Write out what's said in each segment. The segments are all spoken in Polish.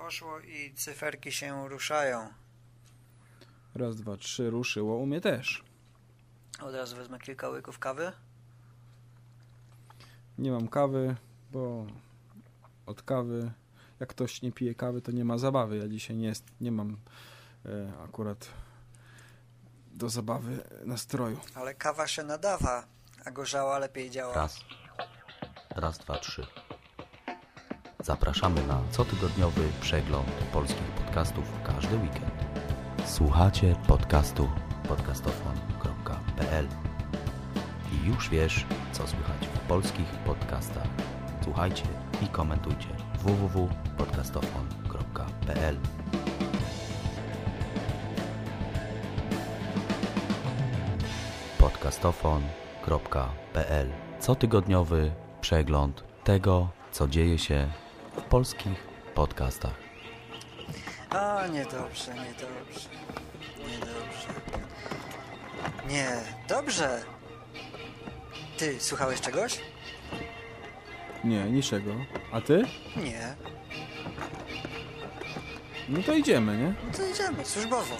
Poszło i cyferki się ruszają. Raz, dwa, trzy, ruszyło. U mnie też. Od razu wezmę kilka łyków kawy. Nie mam kawy, bo od kawy, jak ktoś nie pije kawy, to nie ma zabawy. Ja dzisiaj nie, jest, nie mam e, akurat do zabawy nastroju. Ale kawa się nadawa, a gorzała lepiej działa. Raz. Raz, dwa, trzy. Zapraszamy na cotygodniowy przegląd polskich podcastów każdy weekend. Słuchacie podcastu podcastofon.pl I już wiesz, co słychać w polskich podcastach. Słuchajcie i komentujcie www.podcastofon.pl podcastofon.pl Cotygodniowy przegląd tego, co dzieje się w polskich podcastach. A, niedobrze, niedobrze. Niedobrze. Nie, dobrze. Ty, słuchałeś czegoś? Nie, niczego. A ty? Nie. No to idziemy, nie? No to idziemy, służbowo.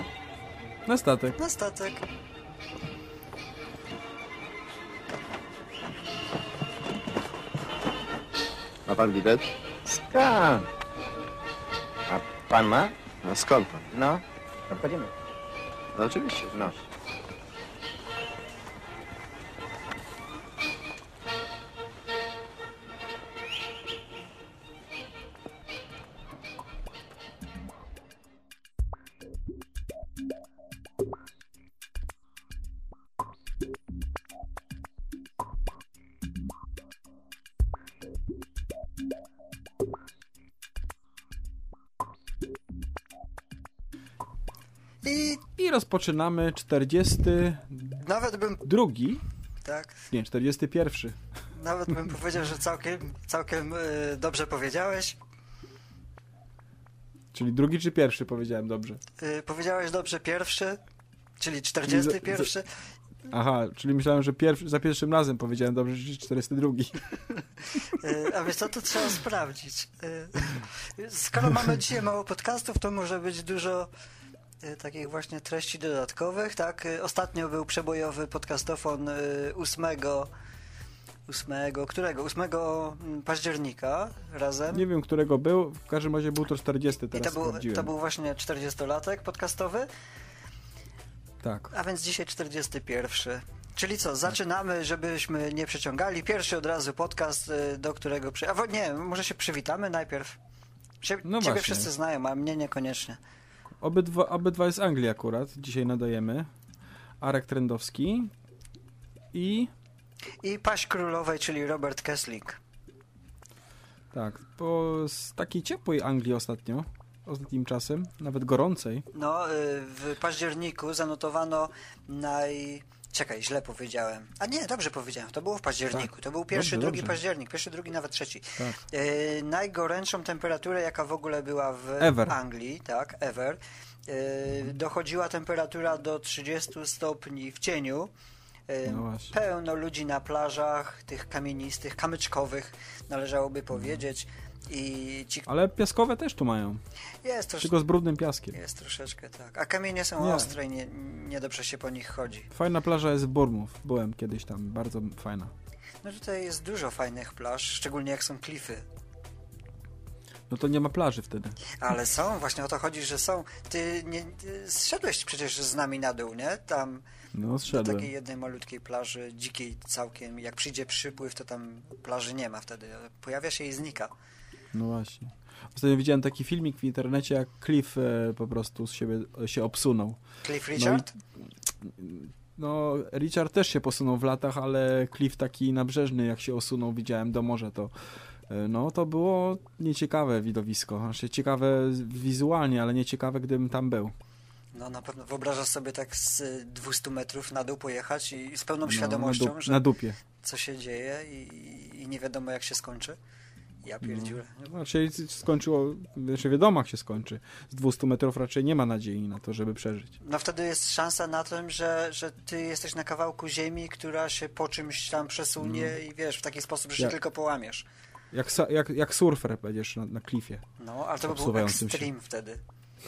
Na statek. Na statek. Ma pan bilet? Skąd? A pan ma? A skąd pan? No, to wchodzimy. No oczywiście. No. Rozpoczynamy 42, nawet bym, tak, nie, 41. nawet bym powiedział, że całkiem, całkiem y, dobrze powiedziałeś. Czyli drugi czy pierwszy powiedziałem dobrze. Y, powiedziałeś dobrze pierwszy, czyli 41. Aha, czyli myślałem, że pierwszy, za pierwszym razem powiedziałem dobrze, że 42. Y, A wiesz co, to trzeba sprawdzić. Skoro mamy dzisiaj mało podcastów, to może być dużo takich właśnie treści dodatkowych, tak? Y, Ostatnio był przebojowy podcastofon y, 8, 8, którego? 8 października razem. Nie wiem, którego był, w każdym razie był to 40, I teraz to był, to był właśnie 40-latek podcastowy, Tak. a więc dzisiaj 41. Czyli co, zaczynamy, żebyśmy nie przeciągali. Pierwszy od razu podcast, y, do którego... Przy... A nie, może się przywitamy najpierw. Cie, No ciebie właśnie. wszyscy znają, a mnie niekoniecznie. Obydwa, obydwa jest Anglii akurat, dzisiaj nadajemy. Arek Trendowski i I Paść Królowej, czyli Robert Kessling. tak, po z takiej ciepłej Anglii ostatnio, ostatnim czasem, nawet gorącej. No, y, w październiku zanotowano naj... Czekaj, źle powiedziałem. A nie, dobrze powiedziałem. To było w październiku. To był pierwszy, Dobrze, drugi dobrze. październik. Pierwszy, drugi, nawet trzeci. Tak. E, najgorętszą temperaturę, jaka w ogóle była w Ever. Anglii, tak, ever. E, dochodziła temperatura do 30 stopni w cieniu. E, No pełno ludzi na plażach, tych kamienistych, kamyczkowych, należałoby powiedzieć. I ci... Ale piaskowe też tu mają, Jest, trosz... tylko z brudnym piaskiem. jest troszeczkę, tak. A kamienie są Nie. ostre i nie, niedobrze się po nich chodzi. Fajna plaża jest w Bournemouth, byłem kiedyś tam, bardzo fajna. No tutaj jest dużo fajnych plaż, szczególnie jak są klify. No to nie ma plaży wtedy. Ale są, właśnie o to chodzi, że są. Ty, nie, ty zszedłeś przecież z nami na dół, nie? Tam No do zszedłem. takiej jednej malutkiej plaży, dzikiej całkiem. Jak przyjdzie przypływ, to tam plaży nie ma wtedy. Pojawia się i znika. No właśnie. Ostatnio widziałem taki filmik w internecie, jak Cliff e, po prostu z siebie e, się obsunął. Cliff Richard? No, Richard też się posunął w latach, ale Cliff taki nabrzeżny, jak się osunął, widziałem do morza, to e, no, to było nieciekawe widowisko. Znaczy ciekawe wizualnie, ale nieciekawe, gdybym tam był. No na pewno wyobrażasz sobie tak z y, 200 metrów na dół pojechać i z pełną No, świadomością, na, że na dupie. co się dzieje i, i nie wiadomo jak się skończy. Ja pierdziule. No, raczej skończyło, znaczy wiadomo jak się skończy. Z 200 metrów raczej nie ma nadziei na to, żeby przeżyć. No wtedy jest szansa na tym, że, że ty jesteś na kawałku ziemi, która się po czymś tam przesunie i wiesz, w taki sposób, że się tylko połamiesz. Jak, jak, jak surfer będziesz na, na klifie. No, ale to by był extreme wtedy.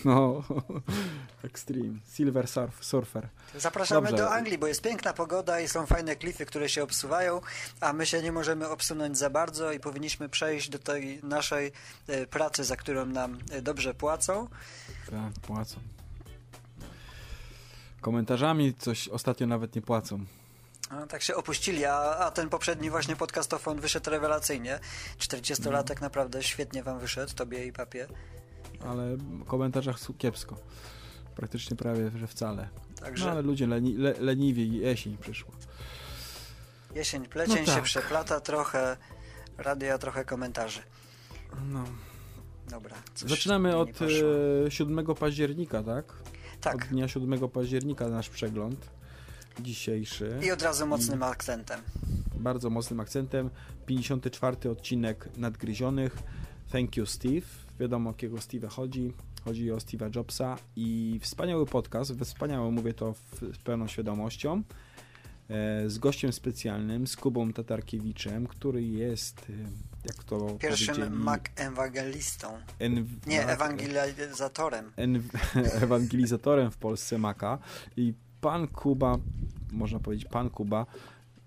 No, Extreme. Silver surf, Surfer. Zapraszamy Dobrze. do Anglii, bo jest piękna pogoda i są fajne klify, które się obsuwają, a my się nie możemy obsunąć za bardzo i powinniśmy przejść do tej naszej e, pracy, za którą nam e, dobrze płacą. Tak, płacą. Komentarzami coś ostatnio nawet nie płacą. No, tak się opuścili, a, a ten poprzedni właśnie podcastofon wyszedł rewelacyjnie. 40-latek naprawdę świetnie wam wyszedł, tobie i papie. Ale w komentarzach kiepsko. Praktycznie prawie, że wcale. Także No ale ludzie leni, le, leniwi i jesień przyszła. jesień, plecień No się tak. przeplata, trochę radia, trochę komentarzy. No. Dobra. Zaczynamy od poszło. e, 7 października, tak? Tak. Od dnia 7 października nasz przegląd dzisiejszy. I od razu mocnym akcentem. Bardzo mocnym akcentem. 54 odcinek Nadgryzionych. Thank you Steve. Wiadomo o jakiego Steve'a chodzi. Chodzi o Steve'a Jobsa i wspaniały podcast, wspaniały, mówię to w, z pełną świadomością, e, z gościem specjalnym, z Kubą Tatarkiewiczem, który jest, e, jak to Pierwszym powiedzieli, Mac-ewangelistą. en- Nie, ewangelizatorem. ewangelizatorem w Polsce Maka i pan Kuba, można powiedzieć pan Kuba,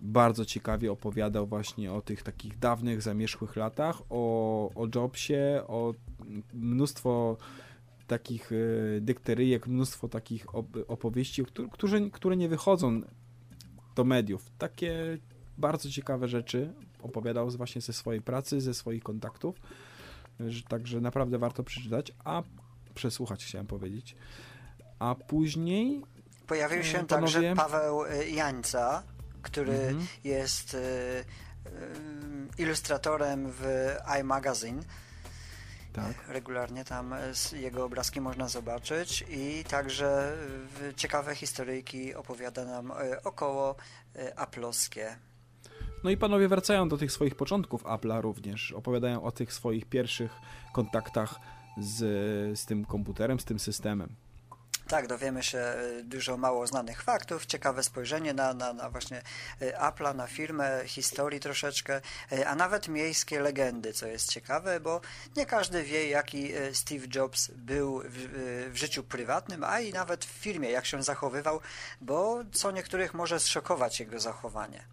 bardzo ciekawie opowiadał właśnie o tych takich dawnych, zamierzchłych latach, o, o Jobsie, o mnóstwo takich e, dykteryjek, mnóstwo takich op opowieści, któ- które, które nie wychodzą do mediów. Takie bardzo ciekawe rzeczy opowiadał właśnie ze swojej pracy, ze swoich kontaktów, że, także naprawdę warto przeczytać, a przesłuchać chciałem powiedzieć. A później Pojawił się Mm, także panowie? Paweł y, Jańca, który Mhm. jest ilustratorem w iMagazine. Tak. Regularnie tam s- jego obrazki można zobaczyć i także ciekawe historyjki opowiada nam y, około y, aplowskie. No i panowie wracają do tych swoich początków Apple'a również. Opowiadają o tych swoich pierwszych kontaktach z, z tym komputerem, z tym systemem. Tak, dowiemy się y, dużo mało znanych faktów, ciekawe spojrzenie na, na, na właśnie y, Apple'a, na firmę, historii troszeczkę, y, a nawet miejskie legendy, co jest ciekawe, bo nie każdy wie, jaki Steve Jobs był w, w życiu prywatnym, a i nawet w firmie, jak się zachowywał, bo co niektórych może zszokować jego zachowanie.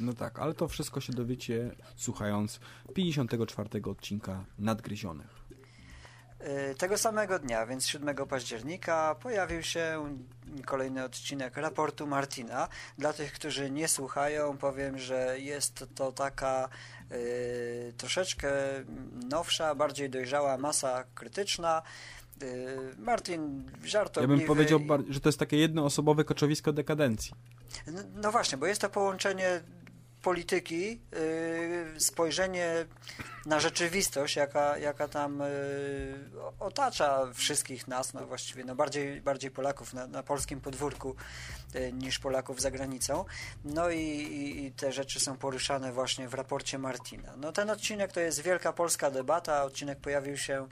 No tak, ale to wszystko się dowiecie słuchając 54 odcinka Nadgryzionych. Y, Tego samego dnia, więc 7 października, pojawił się kolejny odcinek raportu Martina. Dla tych, którzy nie słuchają, powiem, że jest to taka y, troszeczkę nowsza, bardziej dojrzała masa krytyczna. Y, Martin Ja żartobliwy. bym powiedział, że to jest takie jednoosobowe koczowisko dekadencji. no, no właśnie, bo jest to połączenie polityki, yy, spojrzenie na rzeczywistość, jaka, jaka tam o- otacza wszystkich nas, no właściwie no bardziej, bardziej Polaków na, na polskim podwórku yy, niż Polaków za granicą. No i, i, i te rzeczy są poruszane właśnie w raporcie Martina. No ten odcinek to jest wielka polska debata. Odcinek pojawił się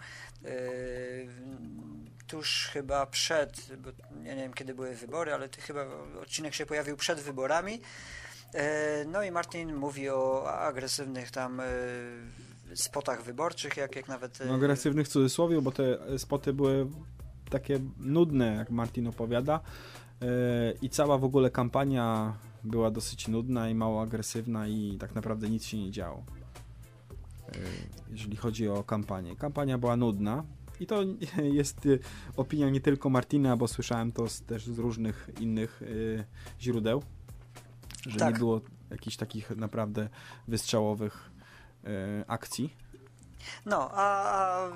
tuż chyba przed, bo ja nie wiem kiedy były wybory, ale to chyba odcinek się pojawił przed wyborami. E, No i Martin mówi o agresywnych tam e, spotach wyborczych, jak, jak nawet... e, No, agresywnych w cudzysłowie, bo te spoty były takie nudne, jak Martin opowiada. I cała w ogóle kampania była dosyć nudna i mało agresywna i tak naprawdę nic się nie działo. Jeżeli chodzi o kampanię. Kampania była nudna i to jest opinia nie tylko Martina, bo słyszałem to też z różnych innych źródeł, że Tak. nie było jakichś takich naprawdę wystrzałowych e, akcji. No, a,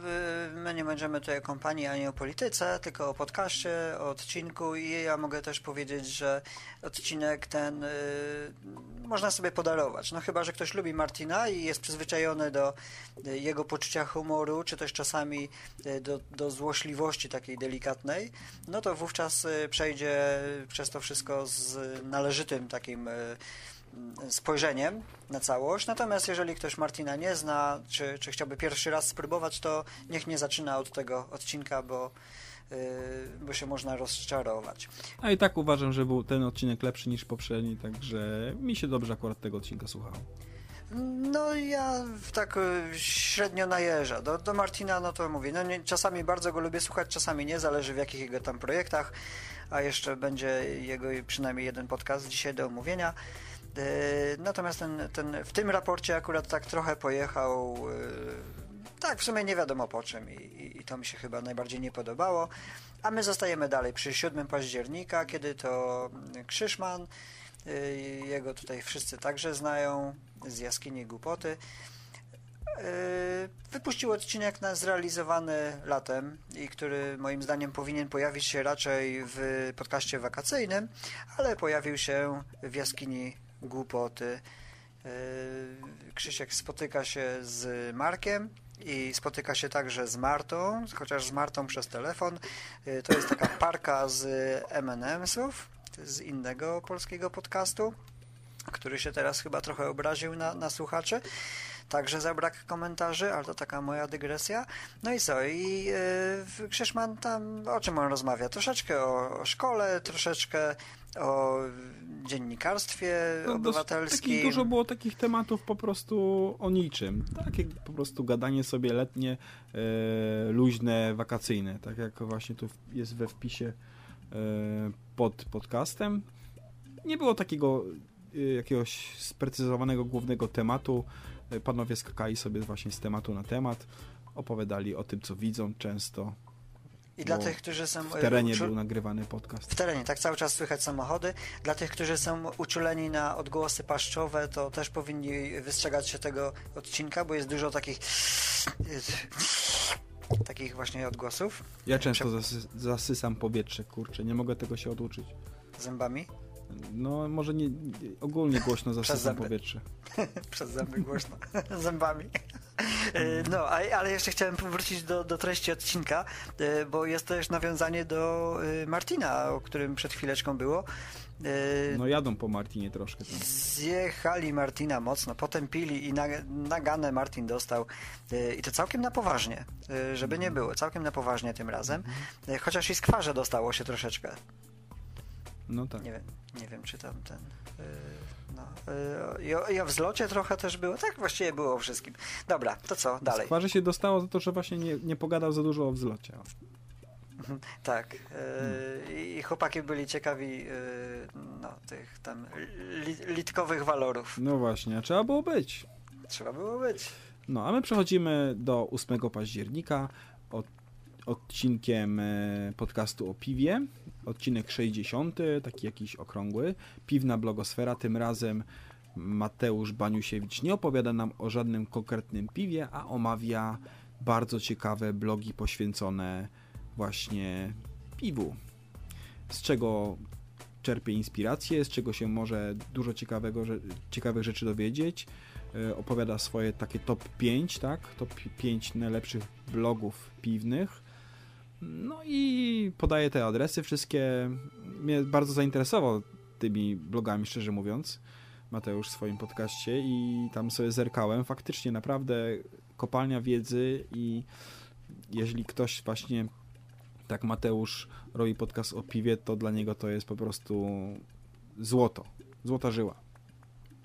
my nie będziemy tutaj o kompanii ani o polityce, tylko o podcaście, o odcinku i ja mogę też powiedzieć, że odcinek ten y, można sobie podarować. No chyba, że ktoś lubi Martina i jest przyzwyczajony do y, jego poczucia humoru, czy też czasami y, do, do złośliwości takiej delikatnej, no to wówczas y, przejdzie przez to wszystko z należytym takim y, spojrzeniem na całość. Natomiast jeżeli ktoś Martina nie zna, czy, czy chciałby pierwszy raz spróbować, to niech nie zaczyna od tego odcinka, bo, yy, bo się można rozczarować. A i tak uważam, że był ten odcinek lepszy niż poprzedni, także mi się dobrze akurat tego odcinka słuchało. No ja tak e, średnio najeżdża. Do, do Martina, no to mówię, no nie, czasami bardzo go lubię słuchać, czasami nie, zależy w jakich jego tam projektach, a jeszcze będzie jego przynajmniej jeden podcast dzisiaj do omówienia. E, Natomiast ten, ten, w tym raporcie akurat tak trochę pojechał, e, tak w sumie nie wiadomo po czym i, i, to mi się chyba najbardziej nie podobało. A my zostajemy dalej przy 7 października, kiedy to Krzyszman, y, jego tutaj wszyscy także znają z jaskini głupoty. Wypuścił odcinek na zrealizowany latem i który moim zdaniem powinien pojawić się raczej w podcaście wakacyjnym, ale pojawił się w jaskini głupoty. Y, Krzysiek spotyka się z Markiem i spotyka się także z Martą, chociaż z Martą przez telefon. Y, To jest taka parka z M&M'sów, z innego polskiego podcastu, który się teraz chyba trochę obraził na, na słuchaczy. Także za brak komentarzy, ale to taka moja dygresja. No i co? I yy, Krzyszman tam, o czym on rozmawia? Troszeczkę o, o szkole, troszeczkę o dziennikarstwie No, obywatelskim. Takich, dużo było takich tematów po prostu o niczym. Takie po prostu gadanie sobie letnie, e, luźne, wakacyjne. Tak jak właśnie tu jest we wpisie e, pod podcastem. Nie było takiego e, jakiegoś sprecyzowanego głównego tematu. E, Panowie skakali sobie właśnie z tematu na temat. Opowiadali o tym, co widzą często. I dla tych, którzy są W terenie e, uczu- był nagrywany podcast. W terenie, tak cały czas słychać samochody. Dla tych, którzy są uczuleni na odgłosy paszczowe, to też powinni wystrzegać się tego odcinka, bo jest dużo takich takich właśnie odgłosów Ja często zasy- zasysam powietrze, kurczę, nie mogę tego się oduczyć. zębami. No, może nie, ogólnie głośno zasysam powietrze. Przez zęby głośno. Zębami. E, No, ale jeszcze chciałem powrócić do, do treści odcinka, e, bo jest też nawiązanie do e, Martina, o którym przed chwileczką było. No, jadą po Martinie troszkę tam. Zjechali Martina mocno, potem pili i na, naganę Martin dostał i to całkiem na poważnie, żeby nie było, całkiem na poważnie tym razem, Y, chociaż i skwarze dostało się troszeczkę, No tak. nie wiem, nie wiem czy tam ten, no, y, i, o, i o wzlocie trochę też było, tak właściwie było o wszystkim. Dobra, to co, dalej. Skwarze się dostało za to, że właśnie nie, nie pogadał za dużo o wzlocie. Tak, y, i chłopaki byli ciekawi y, no, tych tam li, litkowych walorów, No właśnie, a trzeba było być. trzeba było być. No, a my przechodzimy do 8 października od, odcinkiem e, podcastu o piwie. Odcinek 60, taki jakiś okrągły. Piwna blogosfera, tym razem Mateusz Baniusiewicz nie opowiada nam o żadnym konkretnym piwie, a omawia bardzo ciekawe blogi poświęcone właśnie piwu. Z czego czerpie inspirację, z czego się może dużo ciekawego, ciekawych rzeczy dowiedzieć e, opowiada swoje takie top 5, tak? Top 5 najlepszych blogów piwnych. No i podaje te adresy wszystkie. Mnie bardzo zainteresował tymi blogami, szczerze mówiąc, Mateusz w swoim podcaście i tam sobie zerkałem. Faktycznie naprawdę kopalnia wiedzy i jeżeli ktoś właśnie tak Mateusz robi podcast o piwie, to dla niego to jest po prostu złoto. Złota żyła.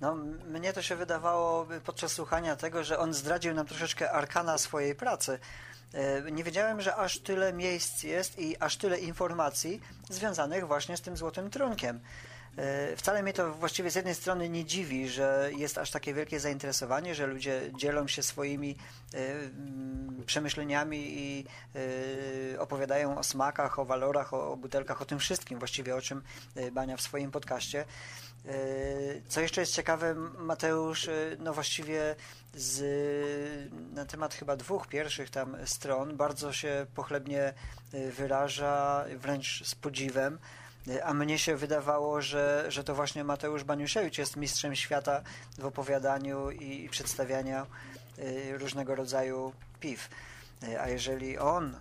No, mnie to się wydawało podczas słuchania tego, że on zdradził nam troszeczkę arkana swojej pracy. E, Nie wiedziałem, że aż tyle miejsc jest i aż tyle informacji związanych właśnie z tym złotym trunkiem. E, Wcale mnie to właściwie z jednej strony nie dziwi, że jest aż takie wielkie zainteresowanie, że ludzie dzielą się swoimi e, mm, przemyśleniami i opowiadają o smakach, o walorach, o, butelkach, o tym wszystkim właściwie, o czym Bania w swoim podcaście. Co jeszcze jest ciekawe, Mateusz, no właściwie z, na temat chyba dwóch pierwszych tam stron bardzo się pochlebnie e, wyraża, wręcz z podziwem. A mnie się wydawało, że, że to właśnie Mateusz Baniuszewicz jest mistrzem świata w opowiadaniu i, przedstawianiu e, różnego rodzaju piw. E, A jeżeli on,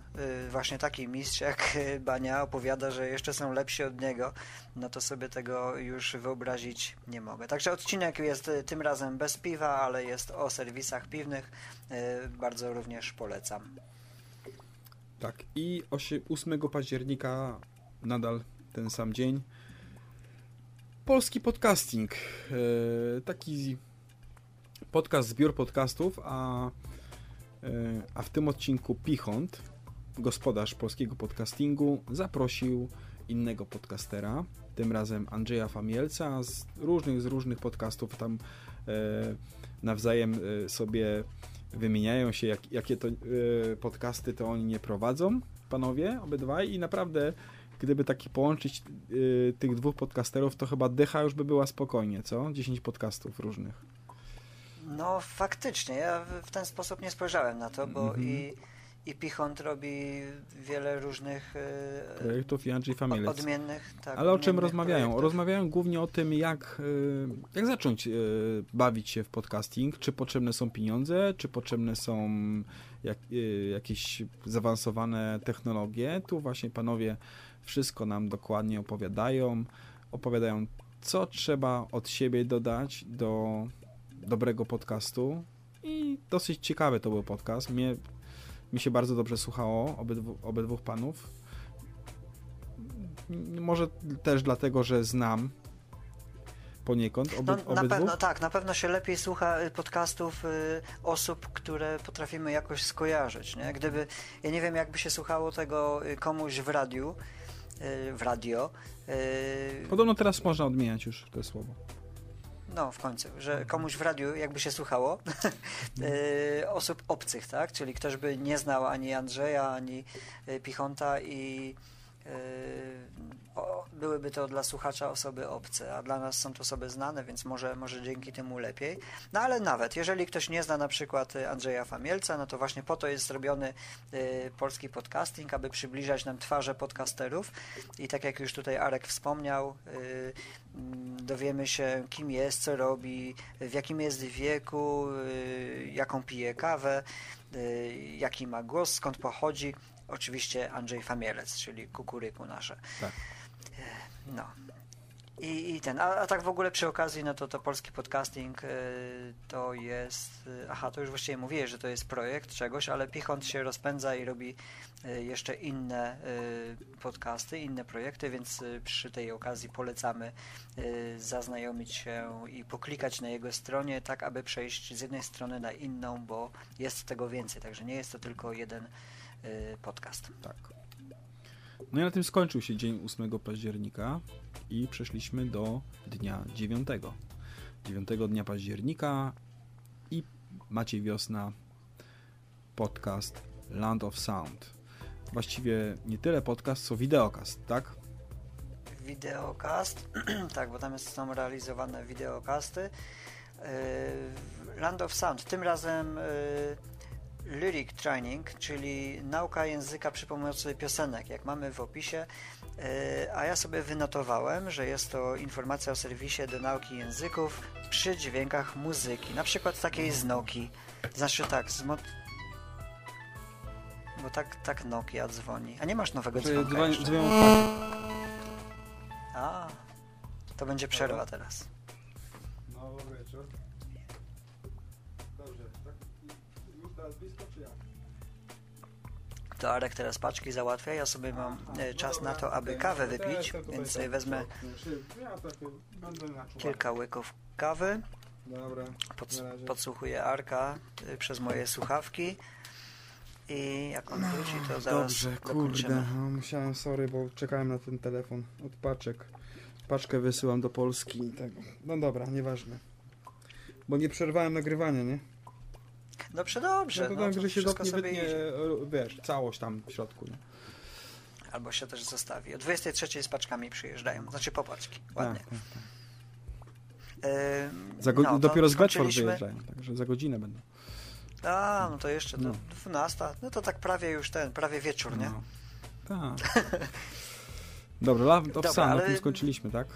y, właśnie taki mistrz jak y, Bania, opowiada, że jeszcze są lepsi od niego, no to sobie tego już wyobrazić nie mogę. Także odcinek jest y, tym razem bez piwa, ale jest o serwisach piwnych. Bardzo również polecam. Tak, i osie- 8 października, nadal ten sam dzień, polski podcasting. E, taki podcast Zbiór Podcastów, a, a w tym odcinku Pichont, gospodarz polskiego podcastingu, zaprosił innego podcastera, tym razem Andrzeja Famielca, z różnych, z różnych podcastów tam e, nawzajem e, sobie wymieniają się, jak, jakie to e, podcasty to oni nie prowadzą, panowie, obydwaj i naprawdę gdyby taki połączyć tych dwóch podcasterów, to chyba dycha już by była spokojnie, co? 10 podcastów różnych. No faktycznie, ja w- ten sposób nie spojrzałem na to, bo Mhm. i, i Pichont robi wiele różnych e, Projektów i Andrzej Famielec. odmiennych. Tak, Ale o czym rozmawiają? projektów. Rozmawiają głównie o tym, jak, y, jak zacząć y, bawić się w podcasting, czy potrzebne są pieniądze, czy potrzebne są jak, jakieś zaawansowane technologie. Tu właśnie panowie wszystko nam dokładnie opowiadają. Opowiadają, co trzeba od siebie dodać do dobrego podcastu. I dosyć ciekawy to był podcast. Mnie, mi się bardzo dobrze słuchało obydwu, obydwóch panów. Może też dlatego, że znam poniekąd oby, No, na pewno tak, na pewno się lepiej słucha y, podcastów y, osób, które potrafimy jakoś skojarzyć. Nie? Gdyby, ja nie wiem, jakby się słuchało tego y, komuś w radiu, y, w radio. y, Podobno teraz można odmieniać już to słowo. No, w końcu, że komuś w radiu, jakby się słuchało, y, osób obcych, tak? Czyli ktoś by nie znał ani Andrzeja, ani y, Pichonta i o, byłyby to dla słuchacza osoby obce, a dla nas są to osoby znane, więc może, może dzięki temu lepiej. No ale nawet, jeżeli ktoś nie zna na przykład Andrzeja Famielca, no to właśnie po to jest zrobiony y, polski podcasting, aby przybliżać nam twarze podcasterów i tak jak już tutaj Arek wspomniał, y, dowiemy się kim jest, co robi, w jakim jest wieku, y, jaką pije kawę, jaki ma głos, skąd pochodzi. Oczywiście Andrzej Famielec, czyli kukuryku nasze. Tak. No. I, I ten, a, a tak w ogóle przy okazji, no to, to polski podcasting y, to jest, y, aha, to już właściwie mówiłeś, że to jest projekt czegoś, ale Pichont się rozpędza i robi y, jeszcze inne podcasty, inne projekty, więc przy tej okazji polecamy zaznajomić się i poklikać na jego stronie, tak aby przejść z jednej strony na inną, bo jest tego więcej, także nie jest to tylko jeden podcast. Tak. No i na tym skończył się dzień 8 października i przeszliśmy do dnia 9. 9 dnia października i Maciej Wiosna podcast Land of Sound. Właściwie nie tyle podcast, co wideokast, tak? Wideokast, tak, bo tam jest, są realizowane wideokasty. Yy, Land of Sound, tym razem yy, Lyric Training, czyli nauka języka przy pomocy piosenek, jak mamy w opisie. Yy, A ja sobie wynotowałem, że jest to informacja o serwisie do nauki języków przy dźwiękach muzyki, na przykład takiej z Nokii. Znaczy tak, z mo- bo tak, tak Nokia dzwoni. A nie masz nowego dzwonka jeszcze? A, to będzie przerwa teraz. To Arek teraz paczki załatwia, ja sobie mam e, czas na to, aby kawę wypić, więc sobie wezmę kilka łyków kawy, Dobra, pod, na razie. podsłuchuję Arka y, przez moje słuchawki i jak on wróci, to zaraz Dobrze, kurde, no, musiałem, sorry, bo czekałem na ten telefon od paczek. Paczkę wysyłam do Polski i tego. No dobra, nieważne. Bo nie przerwałem nagrywania, nie? Dobrze, dobrze, No to no, to że się wszystko dopnie, sobie wytnie, e, wiesz, całość tam w środku, nie? Albo się też zostawi. O 23 z paczkami przyjeżdżają, znaczy po paczki, ładnie. Tak, tak, tak. Ym, Za no, dopiero z Bedford wyjeżdżają, także za godzinę będą. A, no to jeszcze do No. 12, no to tak prawie już ten, prawie wieczór, nie? No. Tak. Dobra, Land of Dobra, Sun, ale- skończyliśmy, tak?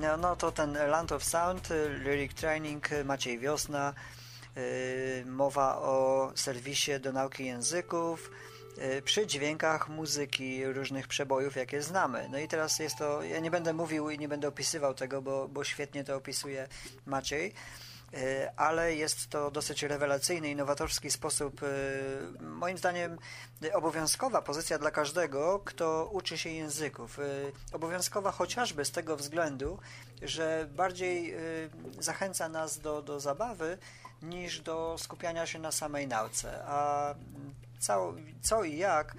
No, no to ten Land of Sound, Lyric Training, Maciej Wiosna, mowa o serwisie do nauki języków y, przy dźwiękach muzyki różnych przebojów, jakie znamy. No i teraz jest to, ja nie będę mówił i nie będę opisywał tego, bo, bo świetnie to opisuje Maciej, e, ale jest to dosyć rewelacyjny, innowatorski sposób, moim zdaniem obowiązkowa pozycja dla każdego, kto uczy się języków. Obowiązkowa chociażby z tego względu, że bardziej zachęca nas do, do zabawy niż do skupiania się na samej nauce. A co, co i jak,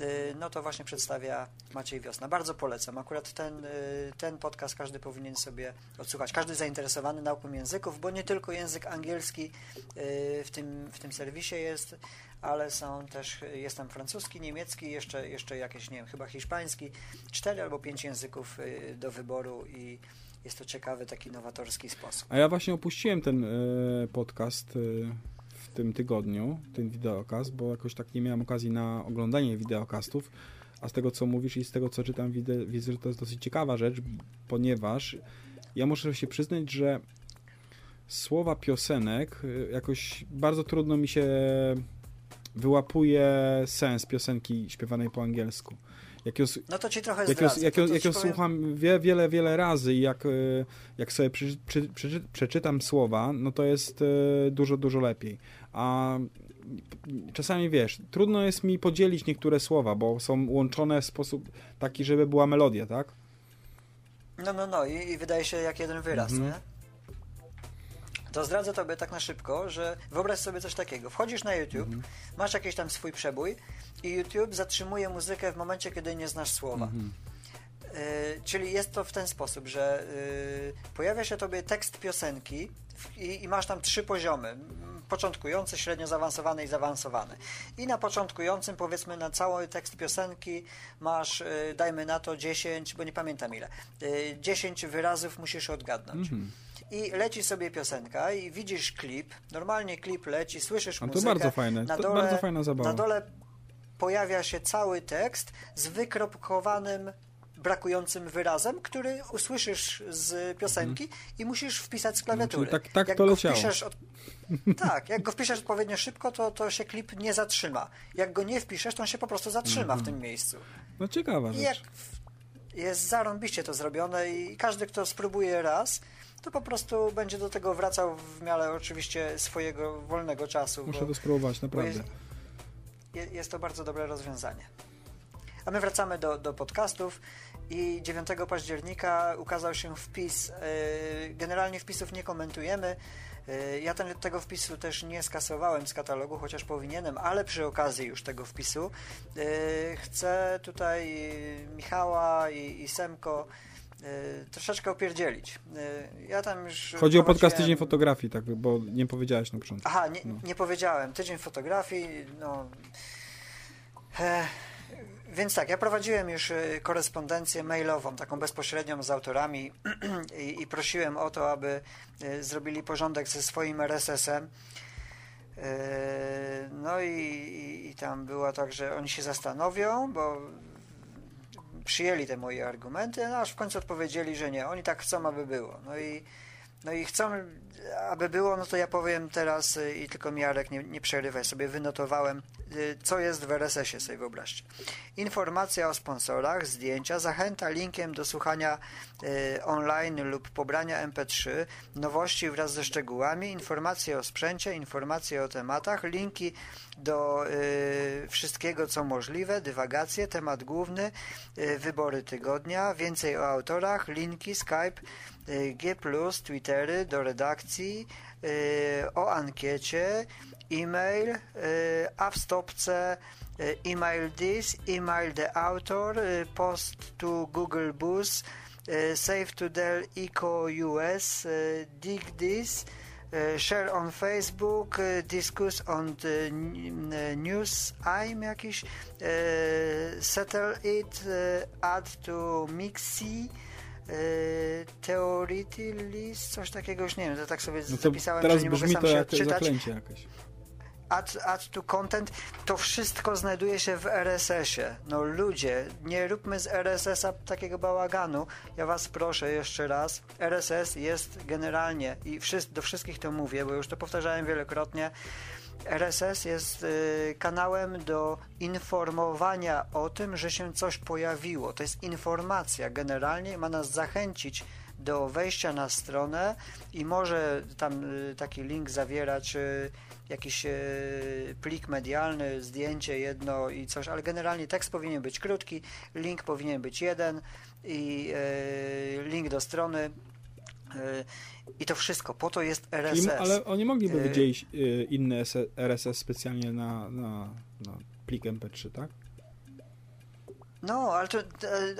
y, no to właśnie przedstawia Maciej Wiosna. Bardzo polecam. Akurat ten, y, ten podcast każdy powinien sobie odsłuchać. Każdy zainteresowany nauką języków, bo nie tylko język angielski y, w tym, w tym serwisie jest, ale są też, jest tam francuski, niemiecki, jeszcze, jeszcze jakieś, nie wiem, chyba hiszpański. Cztery albo pięć języków do wyboru i jest to ciekawy, taki nowatorski sposób. A ja właśnie opuściłem ten e, podcast e, w tym tygodniu, ten wideokast, bo jakoś tak nie miałem okazji na oglądanie wideokastów, a z tego co mówisz i z tego co czytam widzę, że to jest dosyć ciekawa rzecz, ponieważ ja muszę się przyznać, że słowa piosenek e, jakoś bardzo trudno mi się wyłapuje sens piosenki śpiewanej po angielsku. Jak ją, No to ci trochę jak zdradzę. jak ją, jak ją słucham wie, wiele, wiele razy i jak, e, jak sobie przy, przy, przy, przeczytam słowa, no to jest e, dużo, dużo lepiej. A czasami wiesz, trudno jest mi podzielić niektóre słowa, bo są łączone w sposób taki, żeby była melodia, tak? No, no, no i, i wydaje się jak jeden wyraz, Mhm. nie? To zdradzę tobie tak na szybko, że wyobraź sobie coś takiego. Wchodzisz na YouTube, Mhm. masz jakiś tam swój przebój i YouTube zatrzymuje muzykę w momencie, kiedy nie znasz słowa. Mhm. Y, czyli jest to w ten sposób, że y, pojawia się tobie tekst piosenki i, i masz tam trzy poziomy. Początkujący, średnio zaawansowany i zaawansowany. I na początkującym, powiedzmy, na cały tekst piosenki masz, y, dajmy na to 10, bo nie pamiętam ile, y, 10 wyrazów musisz odgadnąć. Mhm. I leci sobie piosenka i widzisz klip, normalnie klip leci, słyszysz A to muzykę. bardzo fajne, Na to dole, bardzo fajna zabawa. Na dole pojawia się cały tekst z wykropkowanym brakującym wyrazem, który usłyszysz z piosenki i musisz wpisać z klawiatury. No, tak- tak jak to leciało. Od... tak, jak go wpiszesz odpowiednio szybko, to, to się klip nie zatrzyma. Jak go nie wpiszesz, to on się po prostu zatrzyma Mhm. w tym miejscu. No ciekawa I jak rzecz. jest zarąbiście to zrobione i każdy, kto spróbuje raz, to po prostu będzie do tego wracał w miarę oczywiście swojego wolnego czasu. Muszę bo- to spróbować, bo naprawdę. Jest, je- jest to bardzo dobre rozwiązanie. A my wracamy do, do podcastów i 9 października ukazał się wpis. yy, Generalnie wpisów nie komentujemy. Yy, Ja ten, tego wpisu też nie skasowałem z katalogu, chociaż powinienem, ale przy okazji już tego wpisu yy, chcę tutaj Michała i, i Semko troszeczkę opierdzielić. Yy, Ja tam już Chodzi o podcast Tydzień Fotografii, tak, bo nie powiedziałeś na początku. Aha, nie, No. nie powiedziałem. Tydzień fotografii, no. E, więc tak, ja prowadziłem już e, korespondencję mailową, taką bezpośrednią z autorami i, i prosiłem o to, aby zrobili porządek ze swoim RSS-em. E, No i, i, i tam było tak, że oni się zastanowią, bo przyjęli te moje argumenty, no aż w końcu odpowiedzieli, że nie. Oni tak chcą, aby było. No i, no i chcą, aby było, no to ja powiem teraz y, i tylko Miarek, nie, nie przerywaj sobie, wynotowałem, y, co jest w RSS-ie, sobie wyobraźcie. Informacja o sponsorach, zdjęcia, zachęta linkiem do słuchania y, online lub pobrania MP3, nowości wraz ze szczegółami, informacje o sprzęcie, informacje o tematach, linki do y, wszystkiego, co możliwe, dywagacje, temat główny, y, wybory tygodnia, więcej o autorach, linki, Skype, G+, Twittery do redakcji, y, o ankiecie, e-mail, y, a w stopce y, email this, email the author, y, post to Google Bus, y, save to Dell Eco US, y, dig this, share on Facebook, discuss on the news, I'm jakiś, settle it, add to Mixi, uh, Theority list, coś takiego już nie wiem, to tak sobie No to zapisałem, teraz że nie mogę sam to się odczytać jakieś. add, add to content, to wszystko znajduje się w RSS-ie. No ludzie, nie róbmy z RSS-a takiego bałaganu. Ja was proszę jeszcze raz. RSS jest generalnie, i do wszystkich to mówię, bo już to powtarzałem wielokrotnie, RSS jest y, kanałem do informowania o tym, że się coś pojawiło. To jest informacja generalnie, ma nas zachęcić do wejścia na stronę i może tam y, taki link zawierać y, jakiś plik medialny, zdjęcie jedno i coś, ale generalnie tekst powinien być krótki, link powinien być jeden i link do strony i to wszystko. Po to jest RSS. ale oni mogliby Y- wydzielić y, inny RSS specjalnie na, na, na plik MP3, tak? No, ale to, e,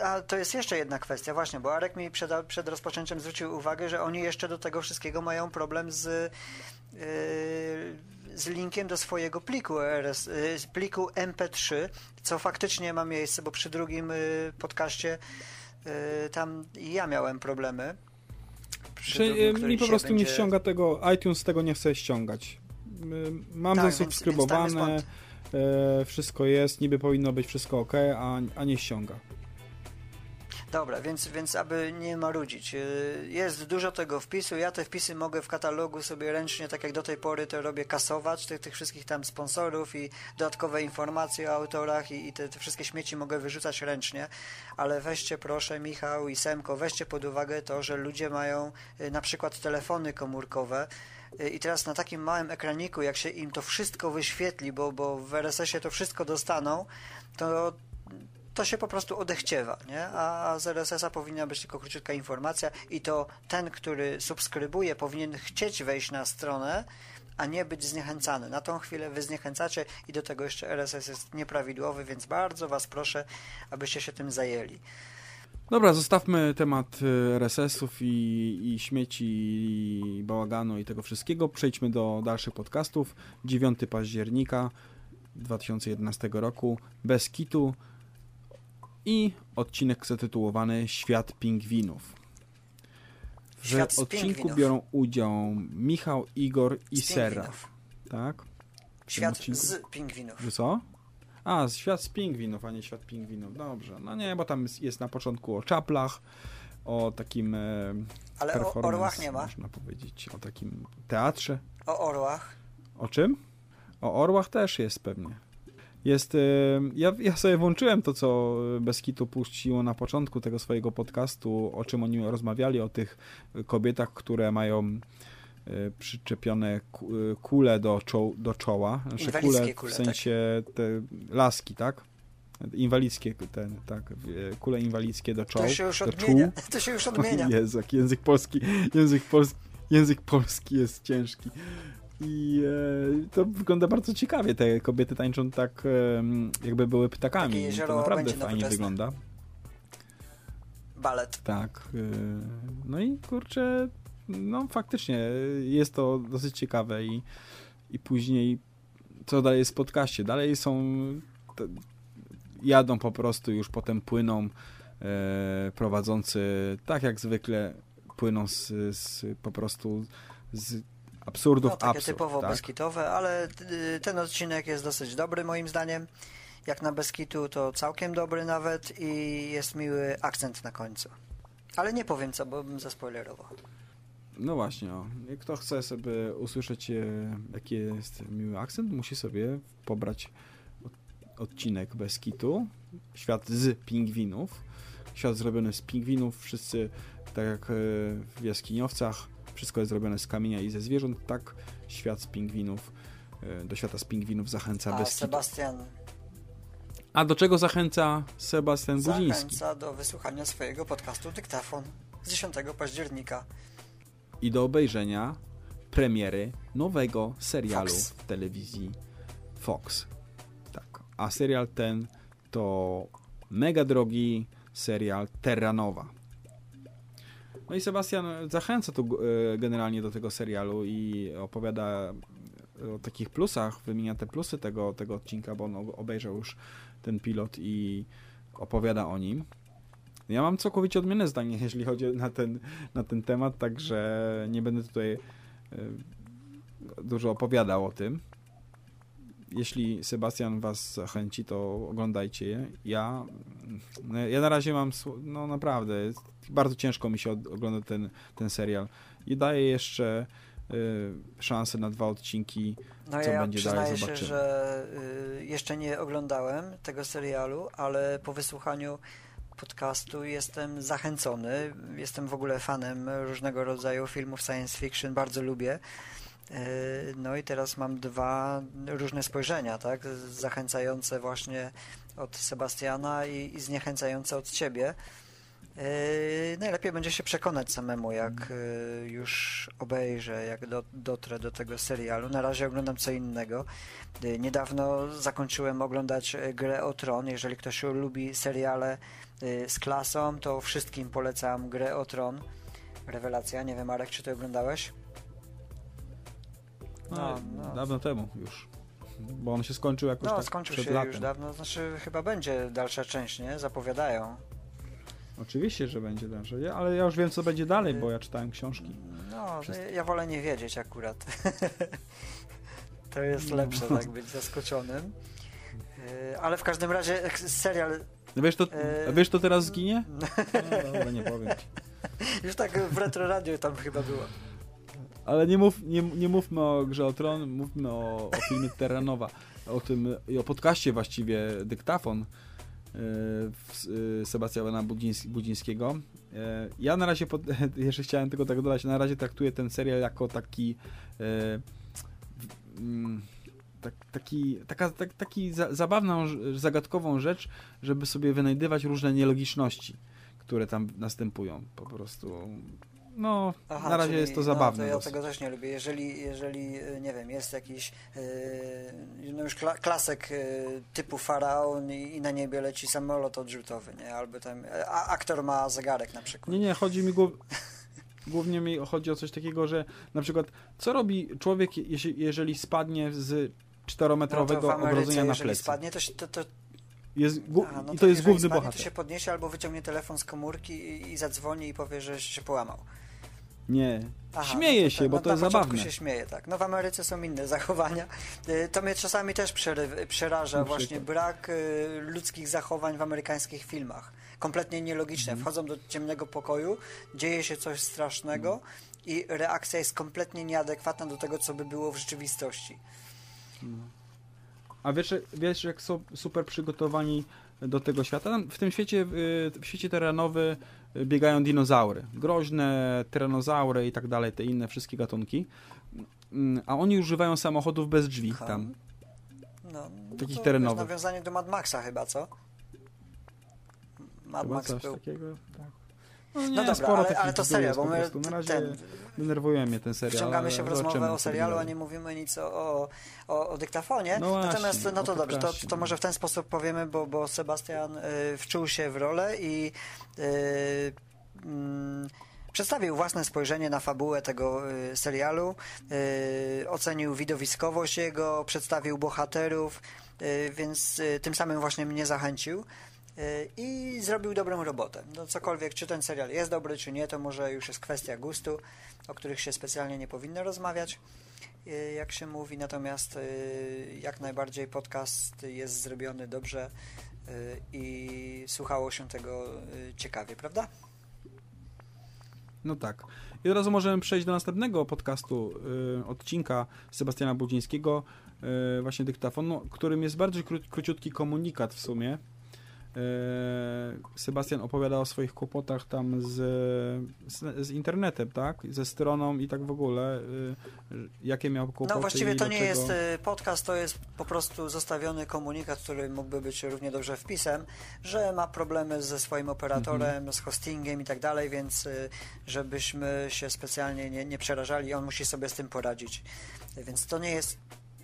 a to jest jeszcze jedna kwestia, właśnie, bo Arek mi przed, przed rozpoczęciem zwrócił uwagę, że oni jeszcze do tego wszystkiego mają problem z, yy, z linkiem do swojego pliku, RS, yy, z pliku MP3, co faktycznie ma miejsce, bo przy drugim yy, podcaście yy, tam ja miałem problemy. Który mi po prostu nie będzie- ściąga tego, iTunes tego nie chce ściągać. Y, Mam Tak, zasubskrybowane, e, wszystko jest, niby powinno być wszystko ok, a, a nie ściąga. Dobra, więc, więc aby nie marudzić. yy, Jest dużo tego wpisu. Ja te wpisy mogę w katalogu sobie ręcznie, tak jak do tej pory to robię, kasować, tych, tych wszystkich tam sponsorów i dodatkowe informacje o autorach i, i te, te wszystkie śmieci mogę wyrzucać ręcznie, ale weźcie proszę, Michał i Semko, weźcie pod uwagę to, że ludzie mają yy, na przykład telefony komórkowe, yy, i teraz na takim małym ekraniku, jak się im to wszystko wyświetli, bo, bo w RSS-ie to wszystko dostaną, to to się po prostu odechciewa, nie? A z RSS-a powinna być tylko króciutka informacja i to ten, który subskrybuje, powinien chcieć wejść na stronę, a nie być zniechęcany. Na tą chwilę wy zniechęcacie i do tego jeszcze RSS jest nieprawidłowy, więc bardzo Was proszę, abyście się tym zajęli. Dobra, zostawmy temat y, RSS-ów i, i śmieci, i bałaganu i tego wszystkiego. Przejdźmy do dalszych podcastów. 9 października 2011 roku, bez kitu i odcinek zatytułowany Świat Pingwinów. W Świat odcinku pingwinów. biorą udział Michał, Igor i Z Sera. pingwinów. Tak? Świat odcinku? z pingwinów. Że co? A, świat z pingwinów, a nie świat pingwinów. Dobrze. No nie, bo tam jest, na początku o czaplach, o takim e, Ale o orłach nie ma. można powiedzieć, o takim teatrze. O orłach. O czym? O orłach też jest pewnie. Jest, e, ja, ja sobie włączyłem to, co Beskitu puściło na początku tego swojego podcastu, o czym oni rozmawiali, o tych kobietach, które mają przyczepione ku- kule do, czoł, do czoła. Znaczy kule, kule, w sensie te laski, tak? Inwalidzkie, ten, tak, kule inwalidzkie do czoł, To się już odmienia. To się już odmienia. Jezu, język polski, język polski, język polski jest ciężki. I e, to wygląda bardzo ciekawie. Te kobiety tańczą tak, e, jakby były Takie ptakami. jezioro To naprawdę fajnie nowoczesne. wygląda. Balet. Tak. e, no i kurczę, no faktycznie jest to dosyć ciekawe i, i później co dalej jest w podcaście? Dalej są te, jadą po prostu, już potem płyną e, prowadzący, tak jak zwykle płyną z, z po prostu z absurdów No, takie absurd, typowo tak? beskitowe, ale y, ten odcinek jest dosyć dobry moim zdaniem. Jak na Beskitu to całkiem dobry nawet i jest miły akcent na końcu. Ale nie powiem co, bo bym zaspoilerował. No właśnie, o. kto chce sobie usłyszeć, e, jaki jest miły akcent, musi sobie pobrać od- odcinek bez kitu. Świat z pingwinów. Świat zrobiony z pingwinów. Wszyscy, tak jak e, w jaskiniowcach, wszystko jest zrobione z kamienia i ze zwierząt. Tak, świat z pingwinów, e, do świata z pingwinów zachęca A bez. Sebastian A do czego zachęca Sebastian Budziński? zachęca do wysłuchania swojego podcastu Dyktafon z 10 października. i do obejrzenia premiery nowego serialu Fox. w telewizji Fox. Tak. A serial ten to mega drogi serial Terranowa. No i Sebastian zachęca tu e, generalnie do tego serialu i opowiada o takich plusach, wymienia te plusy tego, tego odcinka, bo on obejrzał już ten pilot i opowiada o nim. Ja mam całkowicie odmienne zdanie, jeśli chodzi na ten, na ten temat, także nie będę tutaj e, dużo opowiadał o tym. Jeśli Sebastian was zachęci, to oglądajcie je. Ja, no, ja na razie mam, no naprawdę, bardzo ciężko mi się ogląda ten, ten serial. I daję jeszcze y, szansę na dwa odcinki. No Co ja będzie dalej, się, zobaczymy. że y, jeszcze nie oglądałem tego serialu, ale po wysłuchaniu podcastu. Jestem zachęcony. Jestem w ogóle fanem różnego rodzaju filmów science fiction. Bardzo lubię. E, No i teraz mam dwa różne spojrzenia, tak? Zachęcające właśnie od Sebastiana i, i zniechęcające od ciebie. E, Najlepiej będzie się przekonać samemu, jak e, już obejrzę, jak do, dotrę do tego serialu. Na razie oglądam co innego. Niedawno zakończyłem oglądać Grę o Tron. Jeżeli ktoś lubi seriale z klasą, to wszystkim polecam Grę o Tron. Rewelacja. Nie wiem, Marek, czy ty oglądałeś? No, No, no. Dawno temu już. Bo on się skończył jakoś No, tak skończył przed się latem. już dawno. Znaczy, chyba będzie dalsza część, nie? Zapowiadają. Oczywiście, że będzie dalej, ale ja już wiem, co będzie dalej, bo ja czytałem książki. No, Wszystko. ja wolę nie wiedzieć akurat. to jest No. lepsze, tak być zaskoczonym. Yy, Ale w każdym razie e, serial No Wiesz, to, E, wiesz, to teraz zginie? No, dobra, nie powiem już tak w retro radio tam chyba było. Ale nie, mów, nie, nie mówmy o Grze o Tron, mówmy o, o filmie Terranowa, o tym i o podcaście właściwie Dyktafon e, Sebastiana Budzińs- Budzińskiego. E, Ja na razie, pod, jeszcze chciałem tylko tak dodać, na razie traktuję ten serial jako taki mm, tak, taki, taka, tak, taki za, zabawną, zagadkową rzecz, żeby sobie wynajdywać różne nielogiczności, które tam następują po prostu. No, Aha, na razie czyli- jest to zabawne. No, to ja tego też nie lubię. Jeżeli, jeżeli e, nie wiem, jest jakiś yy, no już kla klasek yy, typu faraon i, i na niebie leci samolot odrzutowy, nie? Albo tam a, aktor ma zegarek na przykład. Nie, nie, chodzi mi głow... głównie mi chodzi o coś takiego, że na przykład co robi człowiek, jeśli, jeżeli spadnie z no czterometrowego to Ameryce, ogrodzenia na jeżeli plecy? spadnie, to, się- to, to, Jest aha, no I to jest jeżeli główny spadnie, bohater. to się podniesie albo wyciągnie telefon z komórki i, i zadzwoni i powie, że się połamał. Nie, Aha, śmieje no się, bo no, to na jest zabawne. się śmieje, tak. No w Ameryce są inne zachowania. Y, To mnie czasami też przeraża Na właśnie brak y, ludzkich zachowań w amerykańskich filmach. Kompletnie nielogiczne. Mhm. Wchodzą do ciemnego pokoju, dzieje się coś strasznego Mhm. i reakcja jest kompletnie nieadekwatna do tego, co by było w rzeczywistości. A wiesz, wiesz, jak są super przygotowani do tego świata? W tym świecie, w świecie terenowy y, biegają dinozaury. Groźne, tyranozaury i tak dalej, te inne wszystkie gatunki. Mm, A oni używają samochodów bez drzwi Aha. tam. No, no Takich to terenowych. jest nawiązanie do Mad Maxa chyba, co? Mad Chyba Max był... takiego. Tak. No, nie, No dobra, sporo ale, ale to serial, bo my. Na razie ten, denerwuje mnie ten serial. Wciągamy się w rozmowę o serialu, a nie mówimy nic o, o, o, o dyktafonie. No właśnie, Natomiast, no to dobrze, to, to no. może w ten sposób powiemy, bo, bo Sebastian y, wczuł się w rolę i y, mm, przedstawił własne spojrzenie na fabułę tego y, serialu, y, ocenił widowiskowość jego, przedstawił bohaterów, y, więc y, tym samym właśnie mnie zachęcił. Y, I zrobił dobrą robotę. No cokolwiek, czy ten serial jest dobry, czy nie, to może już jest kwestia gustu, o których się specjalnie nie powinno rozmawiać, y, jak się mówi. Natomiast y, jak najbardziej podcast jest zrobiony dobrze i słuchało się tego ciekawie, prawda? No tak. I od razu możemy przejść do następnego podcastu, odcinka Sebastiana Budzińskiego, właśnie dyktafonu, którym jest bardzo kró- króciutki komunikat w sumie. Y, Sebastian opowiada o swoich kłopotach tam z, z, z internetem, tak? Ze stroną i tak w ogóle. Y, jakie miał kłopoty No właściwie to nie dlaczego- jest y, podcast, to jest po prostu zostawiony komunikat, który mógłby być równie dobrze wpisem, że ma problemy ze swoim operatorem, Mhm. z hostingiem i tak dalej, więc y, żebyśmy się specjalnie nie, nie przerażali, on musi sobie z tym poradzić. Więc to nie jest,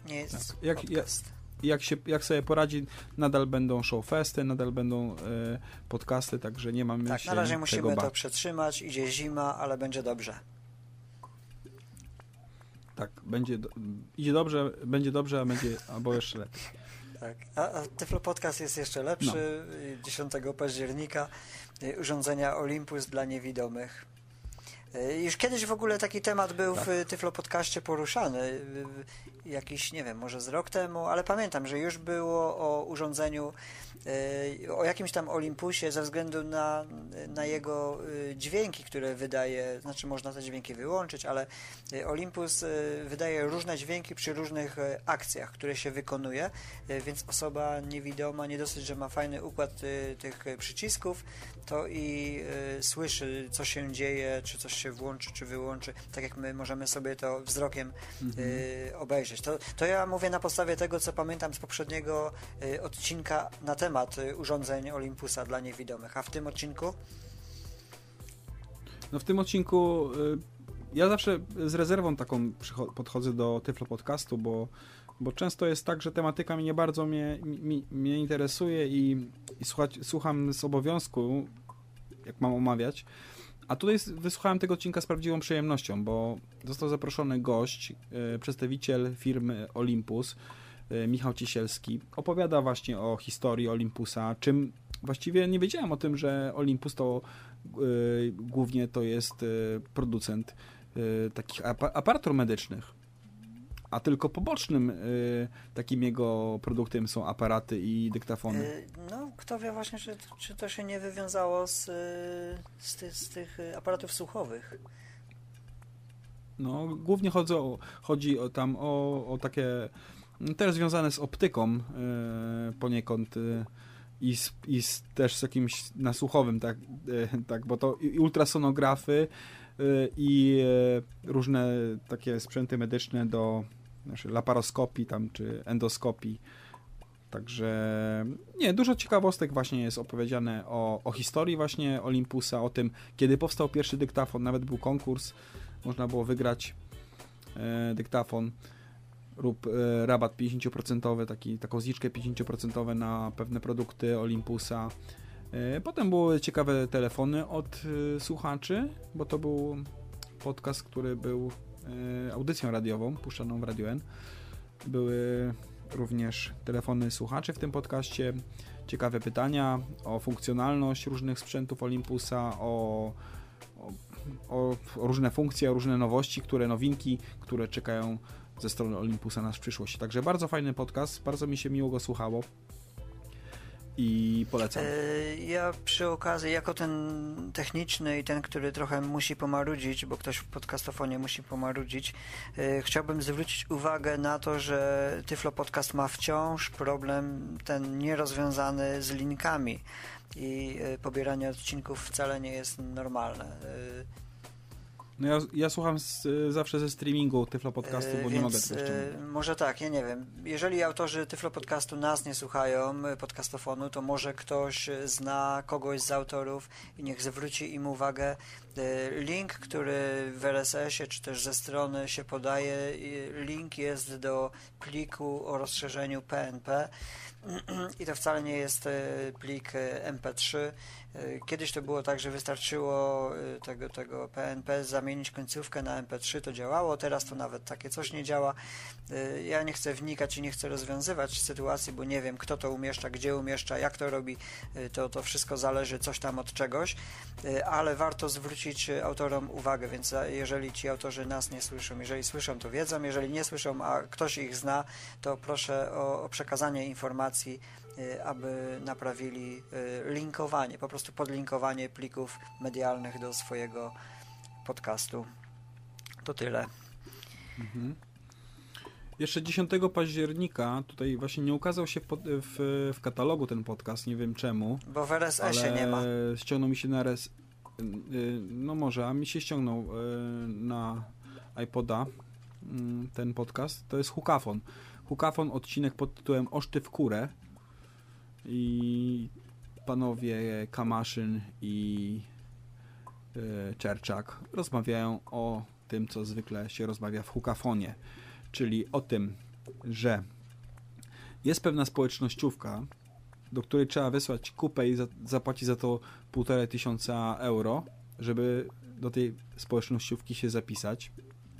nie jest Tak. Jak- podcast. Jak, się, jak sobie poradzi, nadal będą showfesty, nadal będą e, podcasty, także nie mamy Tak, się na razie czego musimy to bać. przetrzymać, idzie zima, ale będzie dobrze. Tak, będzie, do, idzie dobrze, będzie dobrze, a będzie albo jeszcze lepiej. Tak. A, a Tyflo Podcast jest jeszcze lepszy. Y, 10 października y, urządzenia Olympus dla niewidomych. Y, Już kiedyś w ogóle taki temat był w y, Tyflo Podcaście poruszany. Jakiś, nie wiem, może z rok temu, ale pamiętam, że już było o urządzeniu o jakimś tam Olympusie ze względu na, na jego y, dźwięki, które wydaje, znaczy można te dźwięki wyłączyć, ale y, Olympus wydaje różne dźwięki przy różnych akcjach, które się wykonuje, więc osoba niewidoma nie dosyć, że ma fajny układ tych przycisków, to i słyszy, co się dzieje, czy coś się włączy, czy wyłączy, tak jak my możemy sobie to wzrokiem y, obejrzeć. To, to ja mówię na podstawie tego, co pamiętam z poprzedniego odcinka na temat y, urządzeń Olympusa dla niewidomych. A w tym odcinku? No w tym odcinku y, ja zawsze z rezerwą taką podchodzę do Tyflo Podcastu, bo, bo często jest tak, że tematyka mnie bardzo mnie, mi, mnie interesuje i, i słuchać, słucham z obowiązku, jak mam omawiać. A tutaj wysłuchałem tego odcinka z prawdziwą przyjemnością, bo został zaproszony gość, y, przedstawiciel firmy Olympus, Michał Ciesielski. Opowiada właśnie o historii Olympusa, czym właściwie nie wiedziałem o tym, że Olympus to y, głównie to jest y, producent y, takich apa- aparatur medycznych. A tylko pobocznym takim jego produktem są aparaty i dyktafony. No, kto wie właśnie, czy, czy to się nie wywiązało z, z, ty, z tych aparatów słuchowych. No, głównie chodzi, o, chodzi o, tam o, o takie też związane z optyką y, poniekąd y, i, z, i z, też z jakimś nasłuchowym, tak, y, tak bo to i ultrasonografy y, i różne takie sprzęty medyczne do znaczy, laparoskopii tam, czy endoskopii. Także nie, dużo ciekawostek właśnie jest opowiedziane o, o historii właśnie Olympusa, o tym, kiedy powstał pierwszy dyktafon, nawet był konkurs, można było wygrać e, dyktafon e, rabat 50%, taki, taką zniżkę 50% na pewne produkty Olympusa. E, potem były ciekawe telefony od e, słuchaczy, bo to był podcast, który był audycją radiową, puszczaną w Radio N. Były również telefony słuchaczy w tym podcaście, ciekawe pytania o funkcjonalność różnych sprzętów Olympusa, o, o, o, o różne funkcje, o różne nowości, które nowinki, które czekają ze strony Olympusa nas w przyszłości. Także bardzo fajny podcast, bardzo mi się miło go słuchało i polecam. Y, Ja przy okazji, jako ten techniczny i ten, który trochę musi pomarudzić, bo ktoś w podcastofonie musi pomarudzić, y, chciałbym zwrócić uwagę na to, że Tyflo Podcast ma wciąż problem ten nierozwiązany z linkami i y, pobieranie odcinków wcale nie jest normalne. No ja, ja słucham z, zawsze ze streamingu Tyflo Podcastu, E, bo nie mogę tego e, ściągnąć. Może tak, ja nie wiem. Jeżeli autorzy Tyflo Podcastu nas nie słuchają, e, podcastofonu, to może ktoś zna kogoś z autorów i niech zwróci im uwagę. Link, który w RSS-ie czy też ze strony się podaje, link jest do pliku o rozszerzeniu PNP i to wcale nie jest plik e, MP3. E, Kiedyś to było tak, że wystarczyło e, tego, tego PNP zamienić końcówkę na MP3, to działało, teraz to nawet takie coś nie działa. E, Ja nie chcę wnikać i nie chcę rozwiązywać sytuacji, bo nie wiem kto to umieszcza, gdzie umieszcza, jak to robi, to, to wszystko zależy coś tam od czegoś, ale warto zwrócić autorom uwagę, więc jeżeli ci autorzy nas nie słyszą, jeżeli słyszą to wiedzą, jeżeli nie słyszą, a ktoś ich zna, to proszę o, o przekazanie informacji, y, aby naprawili y, linkowanie, po prostu podlinkowanie plików medialnych do swojego podcastu. To tyle. Mhm. Jeszcze 10 października, tutaj właśnie nie ukazał się w, w, w katalogu ten podcast, nie wiem czemu, Bo w RSS-ie nie ma. ściągnął mi się na res... y, No może, a mi się ściągnął y, na iPoda mm, ten podcast. To jest Hukafon. Hukafon, odcinek pod tytułem Oszty w kurę i panowie Kamaszyn i y, Czerczak rozmawiają o tym, co zwykle się rozmawia w Hukafonie, czyli o tym, że jest pewna społecznościówka, do której trzeba wysłać kupę i za, zapłacić za to półtorej tysiąca euro, żeby do tej społecznościówki się zapisać.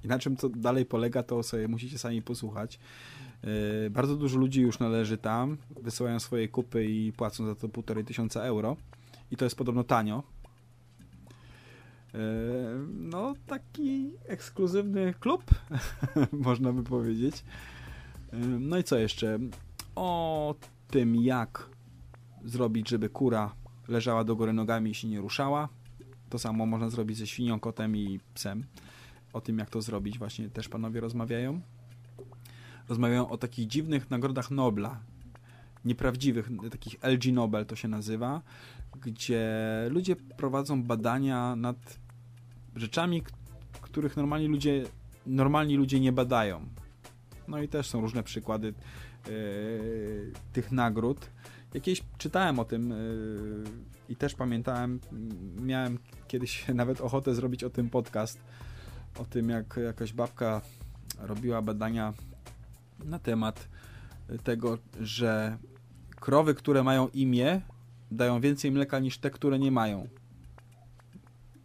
I na czym to dalej polega, to sobie musicie sami posłuchać. Yy, bardzo dużo ludzi już należy tam, wysyłają swoje kupy i płacą za to półtorej tysiąca euro. I to jest podobno tanio. Yy, No, taki ekskluzywny klub, można by powiedzieć. Yy, No i co jeszcze? O tym, jak zrobić, żeby kura leżała do góry nogami i się nie ruszała. To samo można zrobić ze świnią, kotem i psem. O tym, jak to zrobić, właśnie też panowie rozmawiają. Rozmawiają o takich dziwnych nagrodach Nobla. Nieprawdziwych, takich LG Nobel to się nazywa, gdzie ludzie prowadzą badania nad rzeczami, których normalni ludzie, normalni ludzie nie badają. No i też są różne przykłady e, tych nagród. Jakieś czytałem o tym e, i też pamiętałem, miałem kiedyś nawet ochotę zrobić o tym podcast, o tym jak jakaś babka robiła badania na temat tego, że krowy, które mają imię, dają więcej mleka niż te, które nie mają.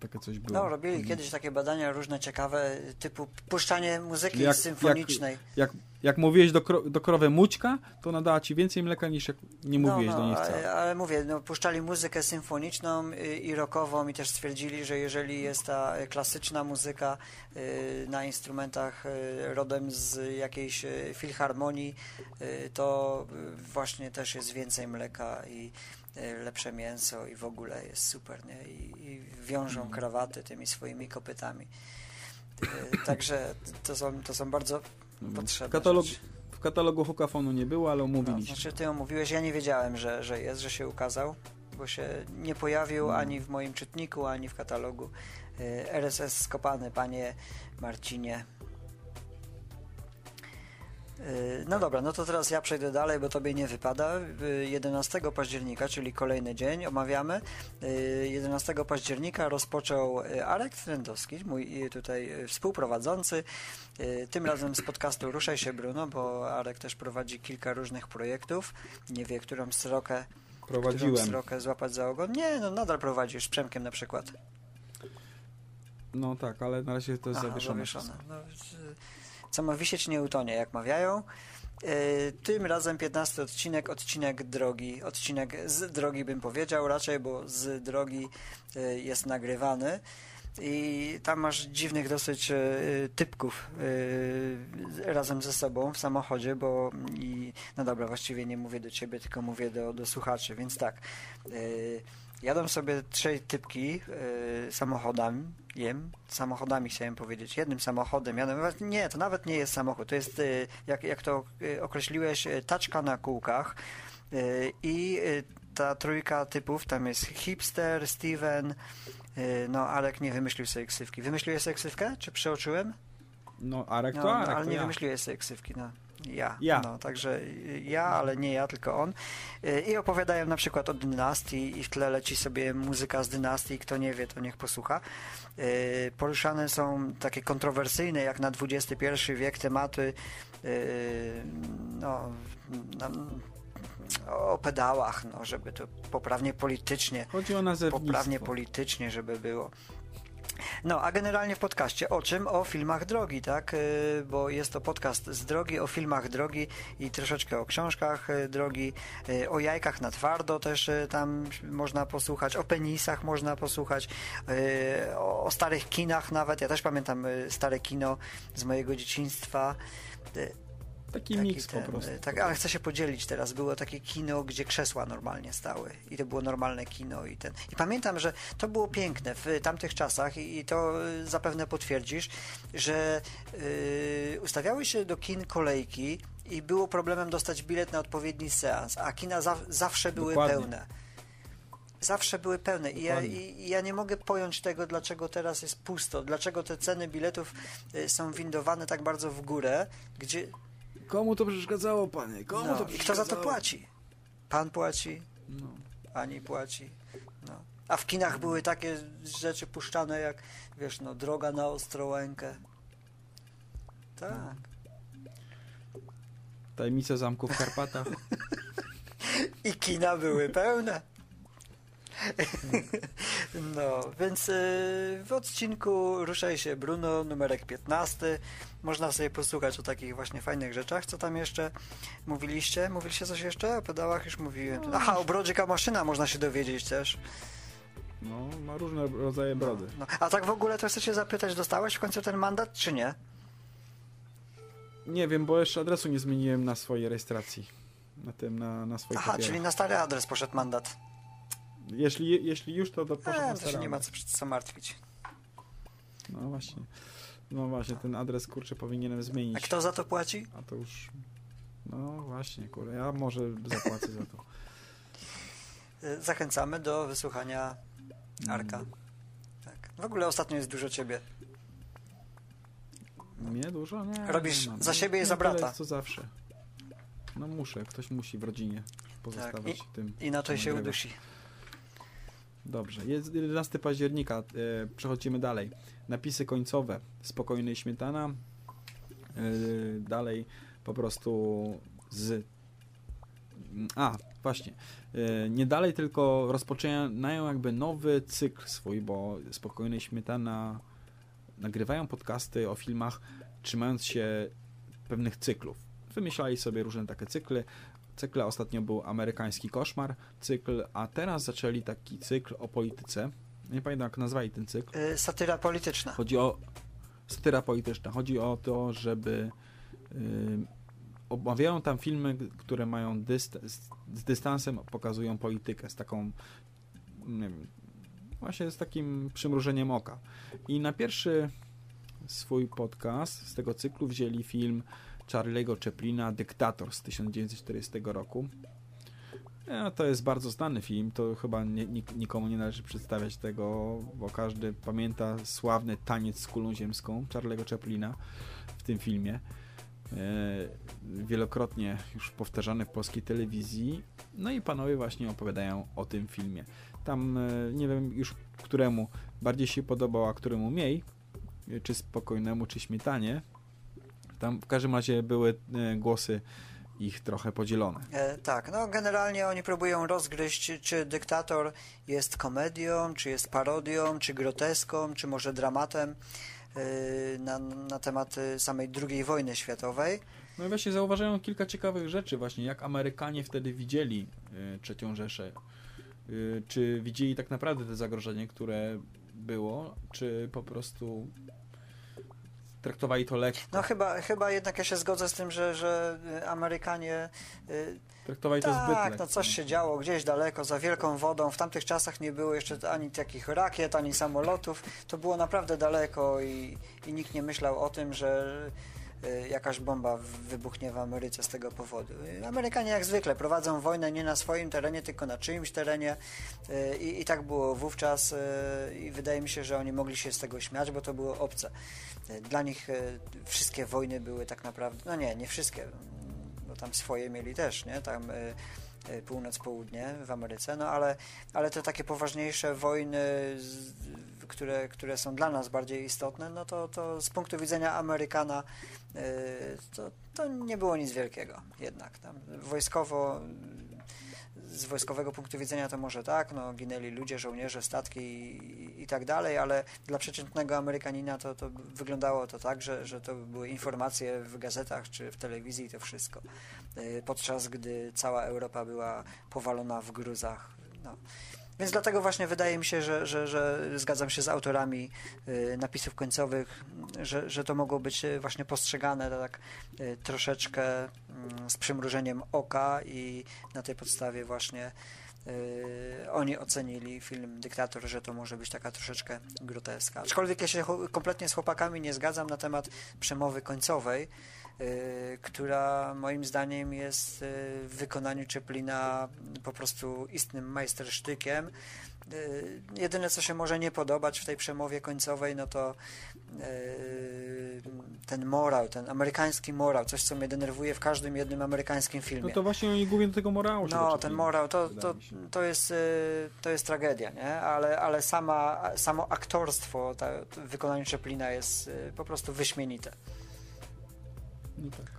Takie coś było. No, robili kiedyś takie badania różne ciekawe, typu puszczanie muzyki Jak- symfonicznej. Jak, jak mówiłeś do, kro, do krowy mućka, to ona dała ci więcej mleka niż jak nie mówiłeś do niej wcale. No, ale, ale mówię, no, puszczali muzykę symfoniczną y, i rockową i też stwierdzili, że jeżeli jest ta klasyczna muzyka y, na instrumentach y, rodem z jakiejś y, filharmonii, y, to y, właśnie też jest więcej mleka i lepsze mięso i w ogóle jest super, nie? I, i wiążą Mm. krawaty tymi swoimi kopytami. Y, Także to są, to są bardzo W, potrzebne katalog, rzeczy. w katalogu Hukafonu nie było, ale No, omówiliśmy. znaczy ty ją mówiłeś, ja nie wiedziałem, że, że jest, że się ukazał, bo się nie pojawił No. ani w moim czytniku, ani w katalogu. Y, RSS skopany, panie Marcinie. Y, No dobra, no to teraz ja przejdę dalej, bo tobie nie wypada. Y, 11 października, czyli kolejny dzień, omawiamy. Y, 11 października rozpoczął Arek Trendowski, mój tutaj współprowadzący, tym razem z podcastu Ruszaj się Bruno, bo Arek też prowadzi kilka różnych projektów. Nie wie, którą srokę, którą Prowadziłem. srokę złapać za ogon. Nie, no nadal prowadzisz, Przemkiem na przykład. No tak, ale na razie to jest Aha, zawieszone. zawieszone. No, z- co ma wisieć, nie utonie, jak mawiają. E, Tym razem 15 odcinek, odcinek drogi. Odcinek z drogi bym powiedział raczej, bo z drogi e, jest nagrywany. I tam masz dziwnych dosyć e, typków e, razem ze sobą w samochodzie, bo i, no dobra, właściwie nie mówię do ciebie, tylko mówię do, do słuchaczy, więc tak. Jadą sobie trzej typki y, samochodami, jem, samochodami chciałem powiedzieć, jednym samochodem, jadą, nie, to nawet nie jest samochód, to jest, y, jak, jak to y, określiłeś, y, taczka na kółkach y, i y, ta trójka typów, tam jest hipster, Steven, no Alek nie wymyślił sobie ksywki. Wymyśliłeś sobie ksywkę, czy przeoczyłem? No, Arek No, to no, Arek, ale to nie ja. wymyśliłeś sobie ksywki, no. Ja. Ja. No, także ja, ale nie ja, tylko on. Y, I opowiadają na przykład o dynastii i w tle leci sobie muzyka z dynastii. Kto nie wie, to niech posłucha. Y, Poruszane są takie kontrowersyjne, jak na XXI wiek, tematy y, no, o pedałach, no, żeby to poprawnie politycznie Chodzi o nazewnictwo. poprawnie politycznie, żeby było. No, a generalnie w podcaście o czym? O filmach drogi, tak? Yy, Bo jest to podcast z drogi, o filmach drogi i troszeczkę o książkach yy, drogi, yy, o jajkach na twardo też tam można posłuchać, o penisach można posłuchać, o, starych kinach nawet. Ja też pamiętam stare kino z mojego dzieciństwa. Yy, Taki, Taki miks ten, po prostu. y, Tak, ale chcę się podzielić teraz. Było takie kino, gdzie krzesła normalnie stały. I to było normalne kino. I, ten. I pamiętam, że to było piękne w tamtych czasach i, to y, zapewne potwierdzisz, że y, ustawiały się do kin kolejki i było problemem dostać bilet na odpowiedni seans, a kina za, zawsze były Dokładnie. pełne. Zawsze były pełne I ja, i ja nie mogę pojąć tego, dlaczego teraz jest pusto, dlaczego te ceny biletów są windowane tak bardzo w górę, gdzie Komu to przeszkadzało, panie? Komu no, to I kto za to płaci? Pan płaci, No. pani płaci. No. A w kinach były takie rzeczy puszczane jak, wiesz, no, droga na Ostrołękę. Tak. Tajemnica zamku w Karpatach. I kina były pełne. No, więc y, w odcinku Ruszaj się Bruno, numerek 15. Można sobie posłuchać o takich właśnie fajnych rzeczach. Co tam jeszcze mówiliście? Mówiliście coś jeszcze? O pedałach już mówiłem. Aha, o brodzie maszyna można się dowiedzieć też. No, ma różne rodzaje brody. No. A tak w ogóle to chcę się zapytać, dostałeś w końcu ten mandat, czy nie? Nie wiem, bo jeszcze adresu nie zmieniłem na swojej rejestracji. na tym, na, na Aha, papierach. czyli na stary adres poszedł mandat. Jeśli, jeśli już, to do E, na to się nie ma co, przed co martwić. No właśnie. No właśnie, ten adres kurczę powinienem zmienić. A kto za to płaci? A to już. No właśnie, kurde, ja może zapłacę za to. Y, Zachęcamy do wysłuchania Arka. Mm. Tak. W ogóle ostatnio jest dużo ciebie. Mnie dużo? Nie. Robisz nie za siebie i Nie, za tyle brata. jest Co zawsze. No muszę, ktoś musi w rodzinie pozostawać Tak, tym. Inaczej się nagrywa. udusi. Dobrze, jest 11 października, e, przechodzimy dalej. Napisy końcowe, spokojny śmietana. E, dalej po prostu z... A, właśnie. E, nie dalej, tylko rozpoczynają jakby nowy cykl swój, bo spokojny śmietana nagrywają podcasty o filmach, trzymając się pewnych cyklów. Wymyślali sobie różne takie cykle. Cykle ostatnio był Amerykański Koszmar, cykl, a teraz zaczęli taki cykl o polityce. Nie pamiętam jak nazwali ten cykl. Y, Satyra polityczna. Chodzi o satyra polityczna. Chodzi o to, żeby y, omawiają tam filmy, które mają dyst z, z dystansem pokazują politykę, z taką nie wiem, właśnie z takim przymrużeniem oka. I na pierwszy swój podcast z tego cyklu wzięli film Charlie'ego Chaplina Dyktator z 1940 roku. No, to jest bardzo znany film, to chyba nie, nik- nikomu nie należy przedstawiać tego, bo każdy pamięta sławny taniec z kulą ziemską Charlie'ego Chaplina w tym filmie. E, wielokrotnie już powtarzany w polskiej telewizji. No i panowie właśnie opowiadają o tym filmie. Tam e, nie wiem już któremu bardziej się podobał, a któremu mniej, czy spokojnemu, czy śmietanie. Tam w każdym razie były e, głosy ich trochę podzielone. E, tak, no generalnie oni próbują rozgryźć, czy dyktator jest komedią, czy jest parodią, czy groteską, czy może dramatem e, na, na temat e, samej II wojny światowej. No i właśnie zauważają kilka ciekawych rzeczy, właśnie jak Amerykanie wtedy widzieli y, trzecią Rzeszę. Y, czy widzieli tak naprawdę te zagrożenie, które było, czy po prostu traktowali to lekko. No chyba, chyba jednak ja się zgodzę z tym, że, że y, Amerykanie y, Traktowali to zbyt tak, lekko. no coś się działo gdzieś daleko, za wielką wodą. W tamtych czasach nie było jeszcze ani takich rakiet, ani samolotów. To było naprawdę daleko i, i nikt nie myślał o tym, że jakaś bomba wybuchnie w Ameryce z tego powodu. Y, Amerykanie jak zwykle prowadzą wojnę nie na swoim terenie, tylko na czyimś terenie y, i, i tak było wówczas y, i wydaje mi się, że oni mogli się z tego śmiać, bo to było obce. Y, Dla nich y, wszystkie wojny były tak naprawdę, no nie, nie wszystkie, bo tam swoje mieli też, nie? Tam y, y, północ, południe w Ameryce, no ale, ale te takie poważniejsze wojny, z, które, które są dla nas bardziej istotne, no to, to z punktu widzenia Amerykana y, to, to nie było nic wielkiego jednak. Tam wojskowo z wojskowego punktu widzenia to może tak, no, ginęli ludzie, żołnierze, statki i, i tak dalej, ale dla przeciętnego Amerykanina to, to wyglądało to tak, że, że to były informacje w gazetach czy w telewizji to wszystko. Y, Podczas gdy cała Europa była powalona w gruzach. No. Więc dlatego właśnie wydaje mi się, że, że, że zgadzam się z autorami y, napisów końcowych, że, że to mogło być y, właśnie postrzegane tak y, troszeczkę mm, z przymrużeniem oka i na tej podstawie właśnie oni ocenili film Dyktator, że to może być taka troszeczkę groteska. Aczkolwiek ja się kompletnie z chłopakami nie zgadzam na temat przemowy końcowej, która moim zdaniem jest y, w wykonaniu Czeplina po prostu istnym majstersztykiem. Y, Jedyne, co się może nie podobać w tej przemowie końcowej, no to ten morał, ten amerykański morał, coś, co mnie denerwuje w każdym jednym amerykańskim filmie. No to właśnie oni głównie do tego morału się No, ten morał, to, to, to, jest, to jest tragedia, nie? Ale, ale sama, samo aktorstwo ta, w wykonaniu Chaplina jest po prostu wyśmienite. No tak.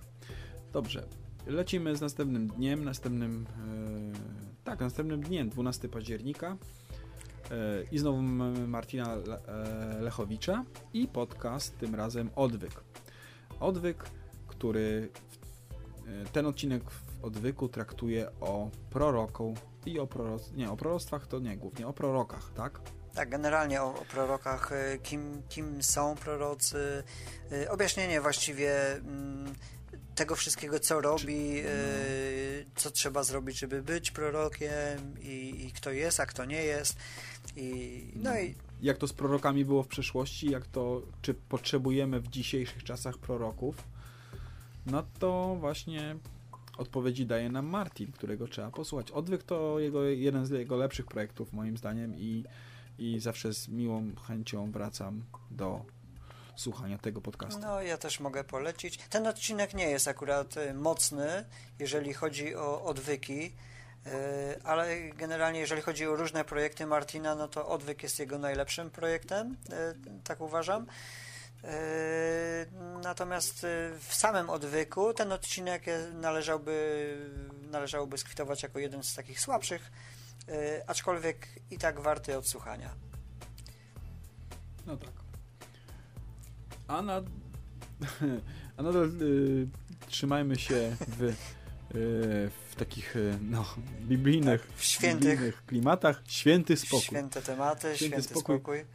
Dobrze. Lecimy z następnym dniem, następnym e, tak, następnym dniem, 12 października. E, I znowu Martina e, Lechowicza i podcast, tym razem Odwyk. Odwyk, który w, ten odcinek w Odwyku traktuje o proroku i o proroc, nie, o proroctwach to nie, głównie o prorokach, tak? Tak, generalnie o, o prorokach, y, kim, kim są prorocy, y, objaśnienie właściwie mm, tego wszystkiego, co robi, e, co trzeba zrobić, żeby być prorokiem i, i kto jest, a kto nie jest. I, no i Jak to z prorokami było w przeszłości, jak to, czy potrzebujemy w dzisiejszych czasach proroków, no to właśnie odpowiedzi daje nam Martin, którego trzeba posłuchać. Odwyk to jego, jeden z jego lepszych projektów moim zdaniem i, i zawsze z miłą chęcią wracam do słuchania tego podcastu. No, ja też mogę polecić. Ten odcinek nie jest akurat y, mocny, jeżeli chodzi o odwyki, y, ale generalnie jeżeli chodzi o różne projekty Martina, no to odwyk jest jego najlepszym projektem, y, tak uważam. Natomiast w samym odwyku ten odcinek należałby, należałoby skwitować jako jeden z takich słabszych, aczkolwiek i tak warty odsłuchania. No tak. A, na, a nadal y, trzymajmy się w, y, w takich y, no, biblijnych, w świętych biblijnych klimatach. Święty spokój. Święte tematy, święty, święty spokój. spokój.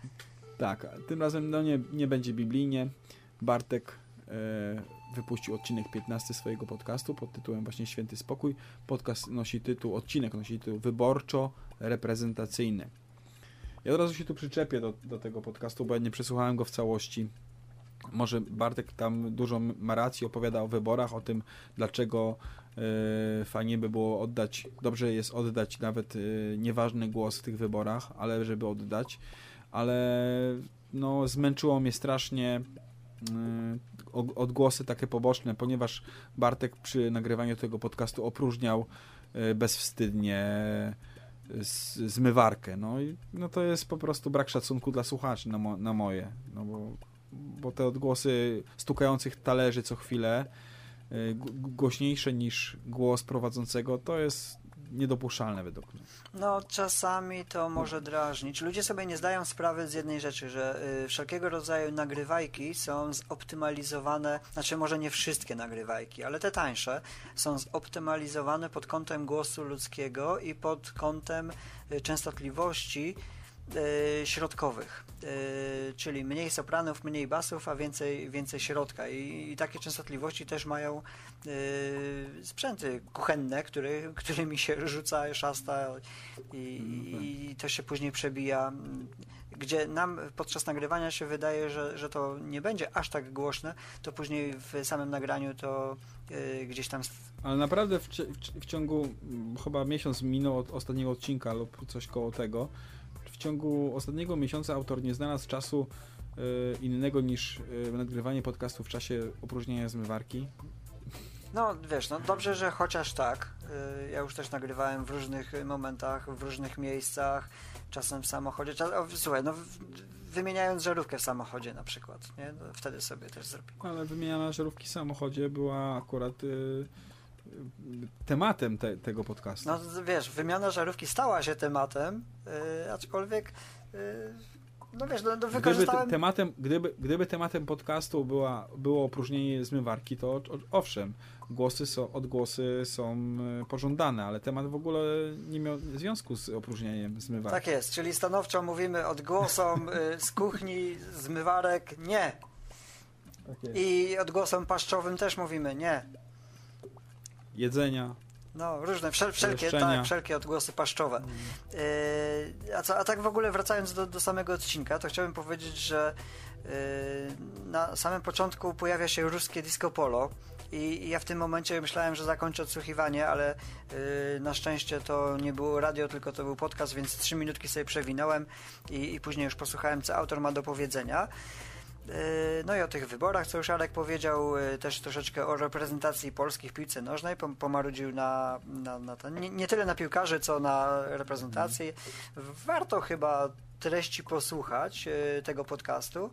Tak, tym razem no, nie, nie będzie biblijnie. Bartek e, wypuścił odcinek 15 swojego podcastu pod tytułem właśnie Święty Spokój. Podcast nosi tytuł, odcinek nosi tytuł Wyborczo-reprezentacyjny. Ja od razu się tu przyczepię do, do tego podcastu, bo ja nie przesłuchałem go w całości. Może Bartek tam dużo ma racji, opowiada o wyborach, o tym, dlaczego y, fajnie by było oddać, dobrze jest oddać nawet y, nieważny głos w tych wyborach, ale żeby oddać, ale no, zmęczyło mnie strasznie odgłosy takie poboczne, ponieważ Bartek przy nagrywaniu tego podcastu opróżniał bezwstydnie zmywarkę. No i no to jest po prostu brak szacunku dla słuchaczy na, mo na moje. No bo, bo te odgłosy stukających talerzy co chwilę y, głośniejsze niż głos prowadzącego, to jest niedopuszczalne według mnie. No, czasami to może drażnić. Ludzie sobie nie zdają sprawy z jednej rzeczy, że y, wszelkiego rodzaju nagrywajki są zoptymalizowane, znaczy może nie wszystkie nagrywajki, ale te tańsze są zoptymalizowane pod kątem głosu ludzkiego i pod kątem y, częstotliwości y, środkowych, czyli mniej sopranów, mniej basów, a więcej, więcej środka. I, I, takie częstotliwości też mają y, sprzęty kuchenne, który, którymi się rzuca, szasta i, i, to się później przebija. Gdzie nam podczas nagrywania się wydaje, że, że to nie będzie aż tak głośne, to później w samym nagraniu to gdzieś tam. Ale naprawdę w, w, w ciągu chyba miesiąc minął od ostatniego odcinka lub coś koło tego ciągu ostatniego miesiąca autor nie znalazł czasu y, innego niż y, nagrywanie podcastu w czasie opróżnienia zmywarki. No wiesz, no dobrze, że chociaż tak. Y, ja już też nagrywałem w różnych momentach, w różnych miejscach, czasem w samochodzie. Czas, o, słuchaj, no wymieniając żarówkę w samochodzie na przykład, nie? No, wtedy sobie też zrobiłem. Ale wymiana żarówki w samochodzie była akurat y, tematem te, tego podcastu. No wiesz, wymiana żarówki stała się tematem, yy, aczkolwiek yy, no wiesz, no, no wykorzystałem... Gdyby, tematem, gdyby, gdyby tematem podcastu była, było opróżnienie zmywarki, to o, owszem, głosy są, odgłosy są e, pożądane, ale temat w ogóle nie miał związku z opróżnieniem zmywarki. Tak jest, czyli stanowczo mówimy odgłosom y, z kuchni, zmywarek, nie. Tak I odgłosom paszczowym też mówimy nie jedzenia. No, różne, wszel, wszelkie, tak, wszelkie odgłosy paszczowe. Yy, a, co, a tak w ogóle wracając do, do samego odcinka, to chciałbym powiedzieć, że yy, na samym początku pojawia się ruskie disco polo i, i ja w tym momencie myślałem, że zakończę odsłuchiwanie, ale yy, na szczęście to nie było radio, tylko to był podcast, więc trzy minutki sobie przewinąłem i, i później już posłuchałem, co autor ma do powiedzenia. E, no i o tych wyborach, co już Arek powiedział, e, też troszeczkę o reprezentacji polskich piłce nożnej, pomarudził na, na, na nie, nie, tyle na piłkarzy, co na reprezentację. Warto chyba treści posłuchać e, tego podcastu.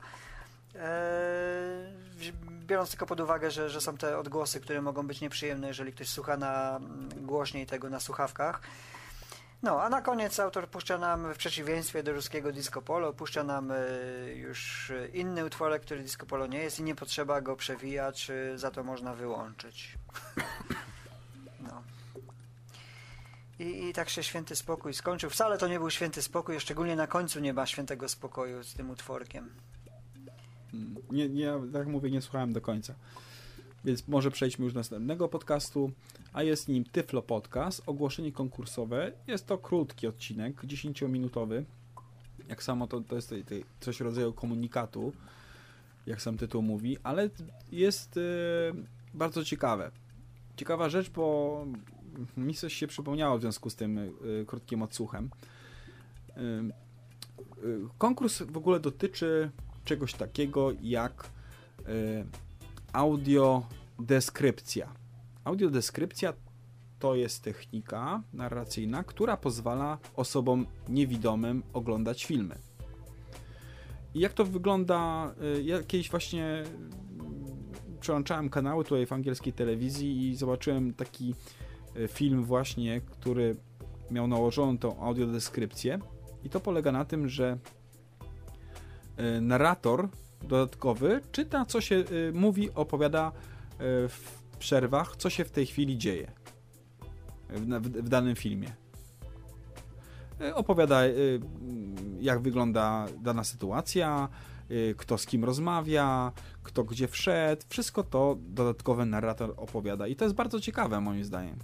Biorąc tylko pod uwagę, że, że są te odgłosy, które mogą być nieprzyjemne, jeżeli ktoś słucha na głośniej tego na słuchawkach. No, a na koniec autor puszcza nam, w przeciwieństwie do ruskiego disco polo, puszcza nam e, już inny utworek, który disco polo nie jest i nie potrzeba go przewijać, e, za to można wyłączyć. No. I, I tak się święty spokój skończył. Wcale to nie był święty spokój, szczególnie na końcu nie ma świętego spokoju z tym utworkiem. Nie, nie, tak mówię, nie słuchałem do końca. Więc może przejdźmy już do następnego podcastu, a jest nim Tyflo Podcast, ogłoszenie konkursowe. Jest to krótki odcinek, 10-minutowy. Jak samo to, to jest coś rodzaju komunikatu, jak sam tytuł mówi, ale jest bardzo ciekawe. Ciekawa rzecz, bo mi coś się przypomniało w związku z tym krótkim odsłuchem. Konkurs w ogóle dotyczy czegoś takiego jak audiodeskrypcja. Audiodeskrypcja to jest technika narracyjna, która pozwala osobom niewidomym oglądać filmy. I jak to wygląda? Ja kiedyś właśnie przełączałem kanały tutaj w angielskiej telewizji i zobaczyłem taki film właśnie, który miał nałożoną tą audiodeskrypcję i to polega na tym, że e, narrator dodatkowy czyta, co się mówi, opowiada w przerwach, co się w tej chwili dzieje w, w danym filmie. Opowiada, jak wygląda dana sytuacja, kto z kim rozmawia, kto gdzie wszedł. Wszystko to dodatkowy narrator opowiada. I to jest bardzo ciekawe, moim zdaniem.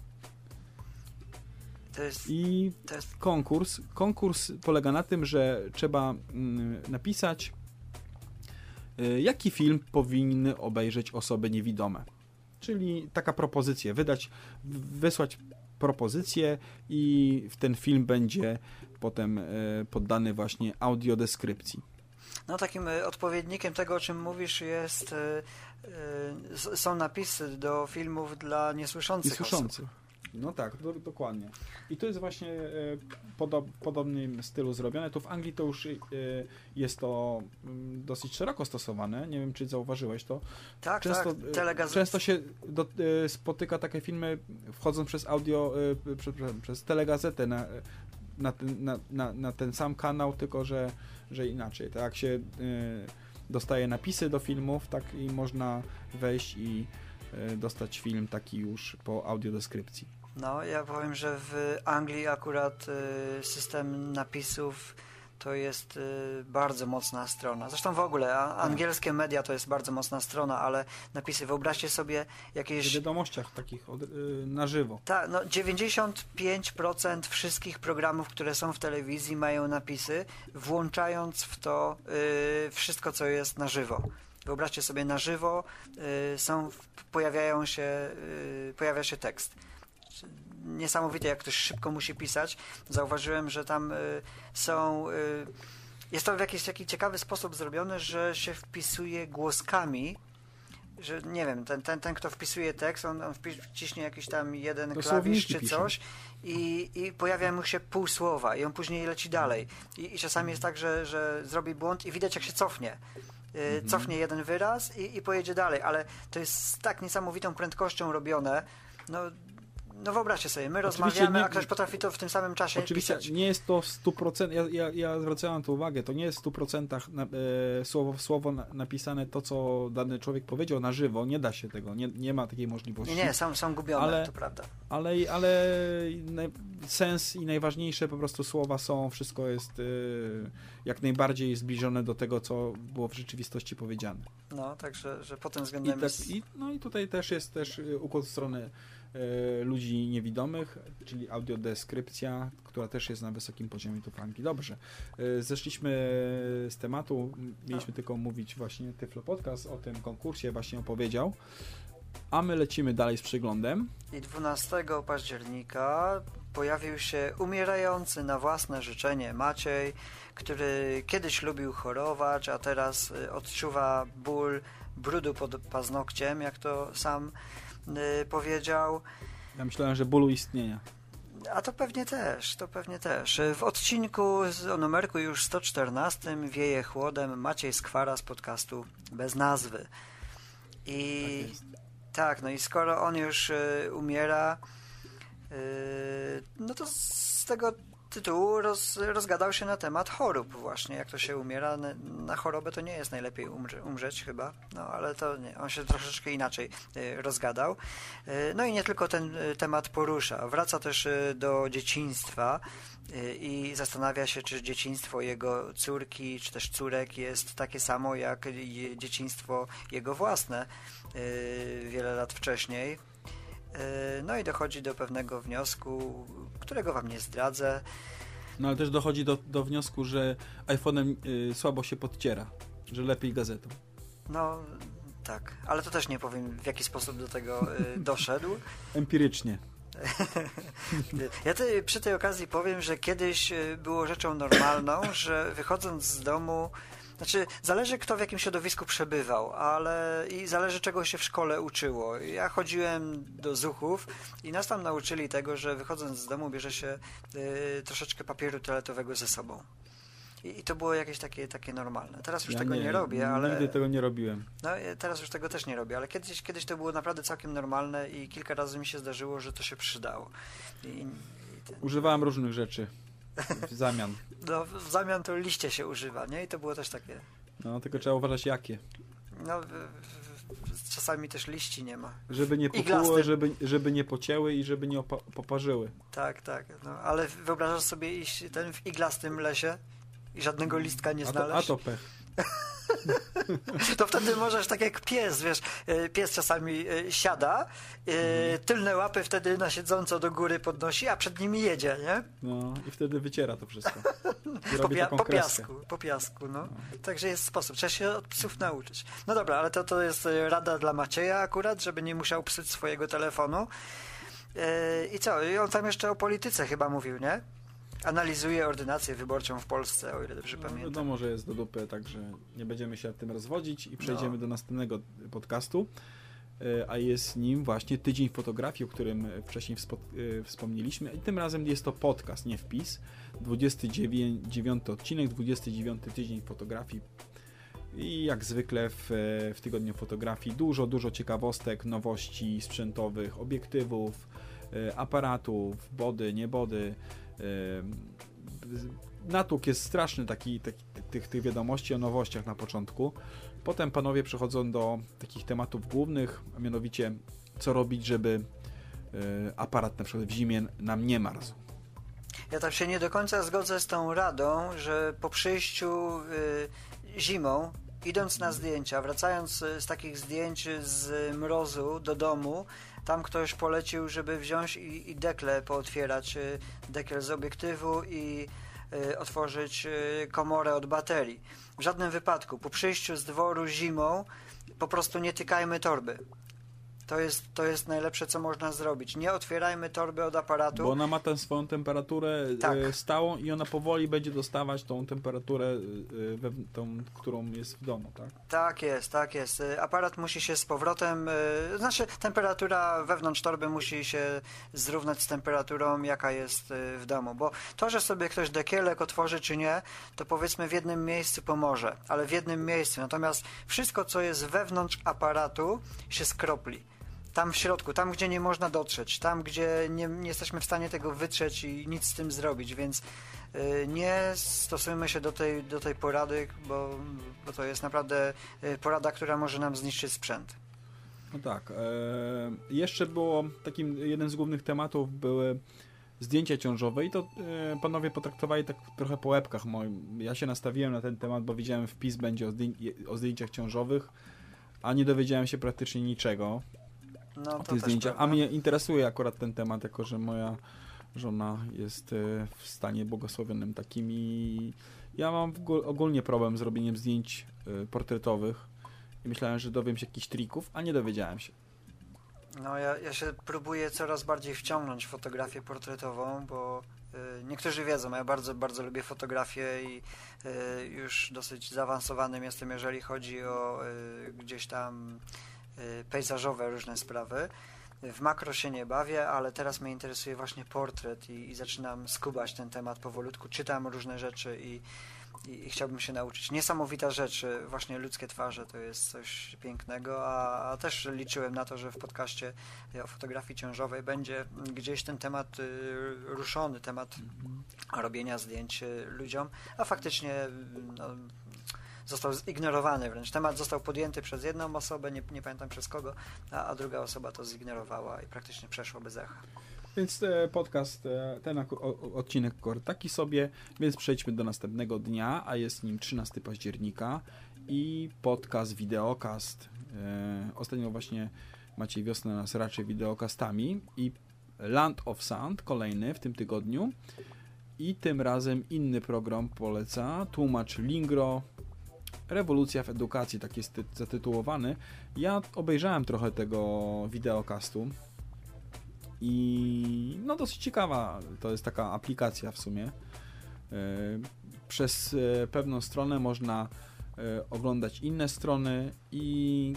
Jest, I jest... konkurs, konkurs polega na tym, że trzeba mm, napisać, jaki film powinny obejrzeć osoby niewidome. Czyli taka propozycja, wydać, wysłać propozycję i ten film będzie potem y, poddany właśnie audiodeskrypcji. No takim y, odpowiednikiem tego, o czym mówisz jest są napisy do filmów dla niesłyszących, niesłyszących. osób. No tak, do, dokładnie. I to jest właśnie e, podo, podobnym stylu zrobione. Tu w Anglii to już e, jest to mm, dosyć szeroko stosowane. Nie wiem, czy zauważyłeś to. Tak, często, tak. Telegazet... Często się do, e, spotyka takie filmy wchodząc przez audio, przez, przez telegazetę na, na, ten, na, na, na ten sam kanał, tylko że, że inaczej. Tak się dostaje napisy do filmów, tak i można wejść i dostać film taki już po audiodeskrypcji. No, ja powiem, że w Anglii akurat y, system napisów to jest y, bardzo mocna strona. Zresztą w ogóle a, tak. angielskie media to jest bardzo mocna strona, ale napisy, wyobraźcie sobie jakieś... W wiadomościach takich od, y, na żywo. Tak, no 95% wszystkich programów, które są w telewizji mają napisy, włączając w to wszystko, co jest na żywo. Wyobraźcie sobie na żywo są, pojawiają się, pojawia się tekst niesamowite, jak ktoś szybko musi pisać. Zauważyłem, że tam y, są. Y, jest to w jakiś taki ciekawy sposób zrobione, że się wpisuje głoskami. Że nie wiem, ten, ten, ten kto wpisuje tekst, on, on wciśnie jakiś tam jeden klawisz czy coś i, i pojawia mu się pół słowa i on później leci dalej. I, i czasami jest tak, że, że zrobi błąd i widać jak się cofnie. Y, mhm. Cofnie jeden wyraz i, i pojedzie dalej, ale to jest z tak niesamowitą prędkością robione. No, no wyobraźcie sobie, my Oczywiście rozmawiamy, nie, a ktoś potrafi to w tym samym czasie Oczywiście pisać. nie jest to w 100%, ja, ja, ja zwracałem na to uwagę, to nie jest w 100% na, e, słowo w słowo na, napisane to, co dany człowiek powiedział na żywo, nie da się tego, nie, nie ma takiej możliwości. Nie, nie, są, są gubione, ale, to prawda. Ale, ale sens i najważniejsze po prostu słowa są, wszystko jest e, jak najbardziej zbliżone do tego, co było w rzeczywistości powiedziane. No, także że pod tym względem I, jest... i, No i tutaj też jest też e, układ strony E, ludzi niewidomych, czyli audiodeskrypcja, która też jest na wysokim poziomie tu franki. Dobrze, e, zeszliśmy z tematu, mieliśmy tylko mówić właśnie Tyflo Podcast o tym konkursie, właśnie opowiedział, a my lecimy dalej z przeglądem. I 12 października pojawił się umierający na własne życzenie Maciej, który kiedyś lubił chorować, a teraz e, odczuwa ból brudu pod paznokciem, jak to sam powiedział. Ja myślałem, że bólu istnienia. A to pewnie też, to pewnie też. W odcinku o numerku już 114 wieje chłodem Maciej Skwara z podcastu Bez Nazwy. I tak, tak no i skoro on już y, umiera, y, no to z tego tytułu roz, rozgadał się na temat chorób właśnie, jak to się umiera. Na, chorobę to nie jest najlepiej umrze, umrzeć chyba, no ale to nie, on się troszeczkę inaczej y, rozgadał. Y, no i nie tylko ten y, temat porusza. Wraca też do dzieciństwa i zastanawia się, czy dzieciństwo jego córki, czy też córek jest takie samo jak dzieciństwo jego własne wiele lat wcześniej. Y, No i dochodzi do pewnego wniosku, którego wam nie zdradzę. No ale też dochodzi do, do wniosku, że iPhone'em y, słabo się podciera, że lepiej gazetą. No tak, ale to też nie powiem, w jaki sposób do tego y, doszedł. Empirycznie. Ja te, przy tej okazji powiem, że kiedyś y, było rzeczą normalną, że wychodząc z domu, znaczy zależy kto w jakim środowisku przebywał, ale i zależy czego się w szkole uczyło. Ja chodziłem do zuchów i nas tam nauczyli tego, że wychodząc z domu bierze się y, troszeczkę papieru toaletowego ze sobą. I, I to było jakieś takie, takie normalne. Teraz już Ja tego nie, robię, ale... Nigdy tego nie robiłem. No teraz już tego też nie robię, ale kiedyś, kiedyś to było naprawdę całkiem normalne i kilka razy mi się zdarzyło, że to się przydało. I, i ten, Używałem różnych rzeczy w zamian. no, w zamian to liście się używa, nie? I to było też takie. No, tylko trzeba uważać jakie. No, czasami też liści nie ma. Żeby nie popłuły, żeby, żeby nie pocięły i żeby nie opa- poparzyły. Tak, tak. No, ale wyobrażasz sobie iść ten w iglastym lesie i żadnego listka nie A to, a znaleźć? to pech. To wtedy możesz tak jak pies, wiesz, e, pies czasami e, siada, e, tylne łapy wtedy na siedząco do góry podnosi, a przed nimi jedzie, nie? No i wtedy wyciera to wszystko. Po, pia- po piasku, po piasku, no. Także jest sposób. Trzeba się od psów nauczyć. No dobra, ale to, to jest rada dla Macieja akurat, żeby nie musiał psuć swojego telefonu. I co? I on tam jeszcze o polityce chyba mówił, nie? Analizuje ordynację wyborczą w Polsce, o ile dobrze No, pamiętam. wiadomo, że jest do dupy, także nie będziemy się nad tym rozwodzić i przejdziemy No. do następnego podcastu. E, A jest nim właśnie tydzień fotografii, o którym wcześniej e, wspomnieliśmy. I tym razem jest to podcast, nie wpis. 29 odcinek, 29 tydzień fotografii. I jak zwykle w, w tygodniu fotografii dużo, dużo ciekawostek, nowości sprzętowych, obiektywów, e, aparatów, body, nie body. E, Natłok jest straszny taki, taki tych, tych wiadomości o nowościach na początku. Potem panowie przechodzą do takich tematów głównych, a mianowicie co robić, żeby e, aparat na przykład w zimie nam nie marzł. Ja tam się nie do końca zgodzę z tą radą, że po przyjściu y, zimą, idąc na zdjęcia, wracając z takich zdjęć z mrozu do domu, tam ktoś polecił, żeby wziąć i, i dekle pootwierać, y, dekiel z obiektywu i y, otworzyć y, komorę od baterii. W żadnym wypadku. Po przyjściu z dworu zimą po prostu nie tykajmy torby. To jest, to jest najlepsze, co można zrobić. Nie otwierajmy torby od aparatu. Bo ona ma tę swoją temperaturę Tak. e, stałą i ona powoli będzie dostawać tą temperaturę, e, we, tą, którą jest w domu, tak? Tak jest, tak jest. Aparat musi się z powrotem, znaczy temperatura wewnątrz torby musi się zrównać z temperaturą, jaka jest w domu, bo to, że sobie ktoś dekielek otworzy czy nie, to powiedzmy w jednym miejscu pomoże, ale w jednym miejscu. Natomiast wszystko, co jest wewnątrz aparatu się skropli. Tam w środku, tam gdzie nie można dotrzeć, tam gdzie nie, nie jesteśmy w stanie tego wytrzeć i nic z tym zrobić, więc y, nie stosujmy się do tej, do tej porady, bo, bo to jest naprawdę y, porada, która może nam zniszczyć sprzęt. No tak. E, jeszcze było takim, jeden z głównych tematów były zdjęcia ciążowe i to e, panowie potraktowali tak trochę po łebkach moim. Ja się nastawiłem na ten temat, bo widziałem wpis będzie o, o zdjęciach ciążowych, a nie dowiedziałem się praktycznie niczego No, to tych też zdjęciach. A mnie interesuje akurat ten temat, jako że moja żona jest e, w stanie błogosławionym takim i ja mam ogólnie problem z robieniem zdjęć e, portretowych i myślałem, że dowiem się jakichś trików, a nie dowiedziałem się. No, ja, ja się próbuję coraz bardziej wciągnąć w fotografię portretową, bo y, niektórzy wiedzą, ja bardzo, bardzo lubię fotografię i już dosyć zaawansowanym jestem, jeżeli chodzi o gdzieś tam pejzażowe różne sprawy. w makro się nie bawię, ale teraz mnie interesuje właśnie portret i, i zaczynam skubać ten temat powolutku. Czytam różne rzeczy i, i, i chciałbym się nauczyć. Niesamowita rzecz, y, właśnie ludzkie twarze to jest coś pięknego, a, a też liczyłem na to, że w podcaście o fotografii ciążowej będzie gdzieś ten temat y, ruszony, temat robienia zdjęć y, ludziom, a faktycznie y, no, został zignorowany wręcz. Temat został podjęty przez jedną osobę, nie, nie pamiętam przez kogo, a, a druga osoba to zignorowała i praktycznie przeszło bez echa. Więc e, podcast, e, ten odcinek taki sobie, więc przejdźmy do następnego dnia, a jest nim 13 października i podcast, wideokast. E, ostatnio właśnie Maciej Wiosna nas raczy wideokastami i Land of Sound, kolejny w tym tygodniu. I tym razem inny program poleca, tłumacz Lingro, Rewolucja w edukacji, tak jest ty- zatytułowany. Ja obejrzałem trochę tego wideokastu i no dosyć ciekawa to jest taka aplikacja w sumie. E, Przez e, pewną stronę można e, oglądać inne strony i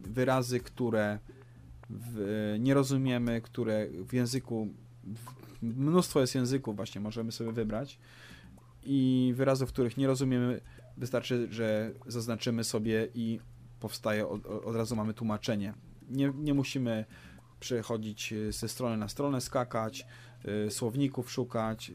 wyrazy, które w, nie rozumiemy, które w języku mnóstwo jest języków właśnie możemy sobie wybrać i wyrazów, których nie rozumiemy wystarczy, że zaznaczymy sobie i powstaje od, od razu mamy tłumaczenie. Nie, nie musimy przechodzić e, ze strony na stronę, skakać, y, słowników szukać,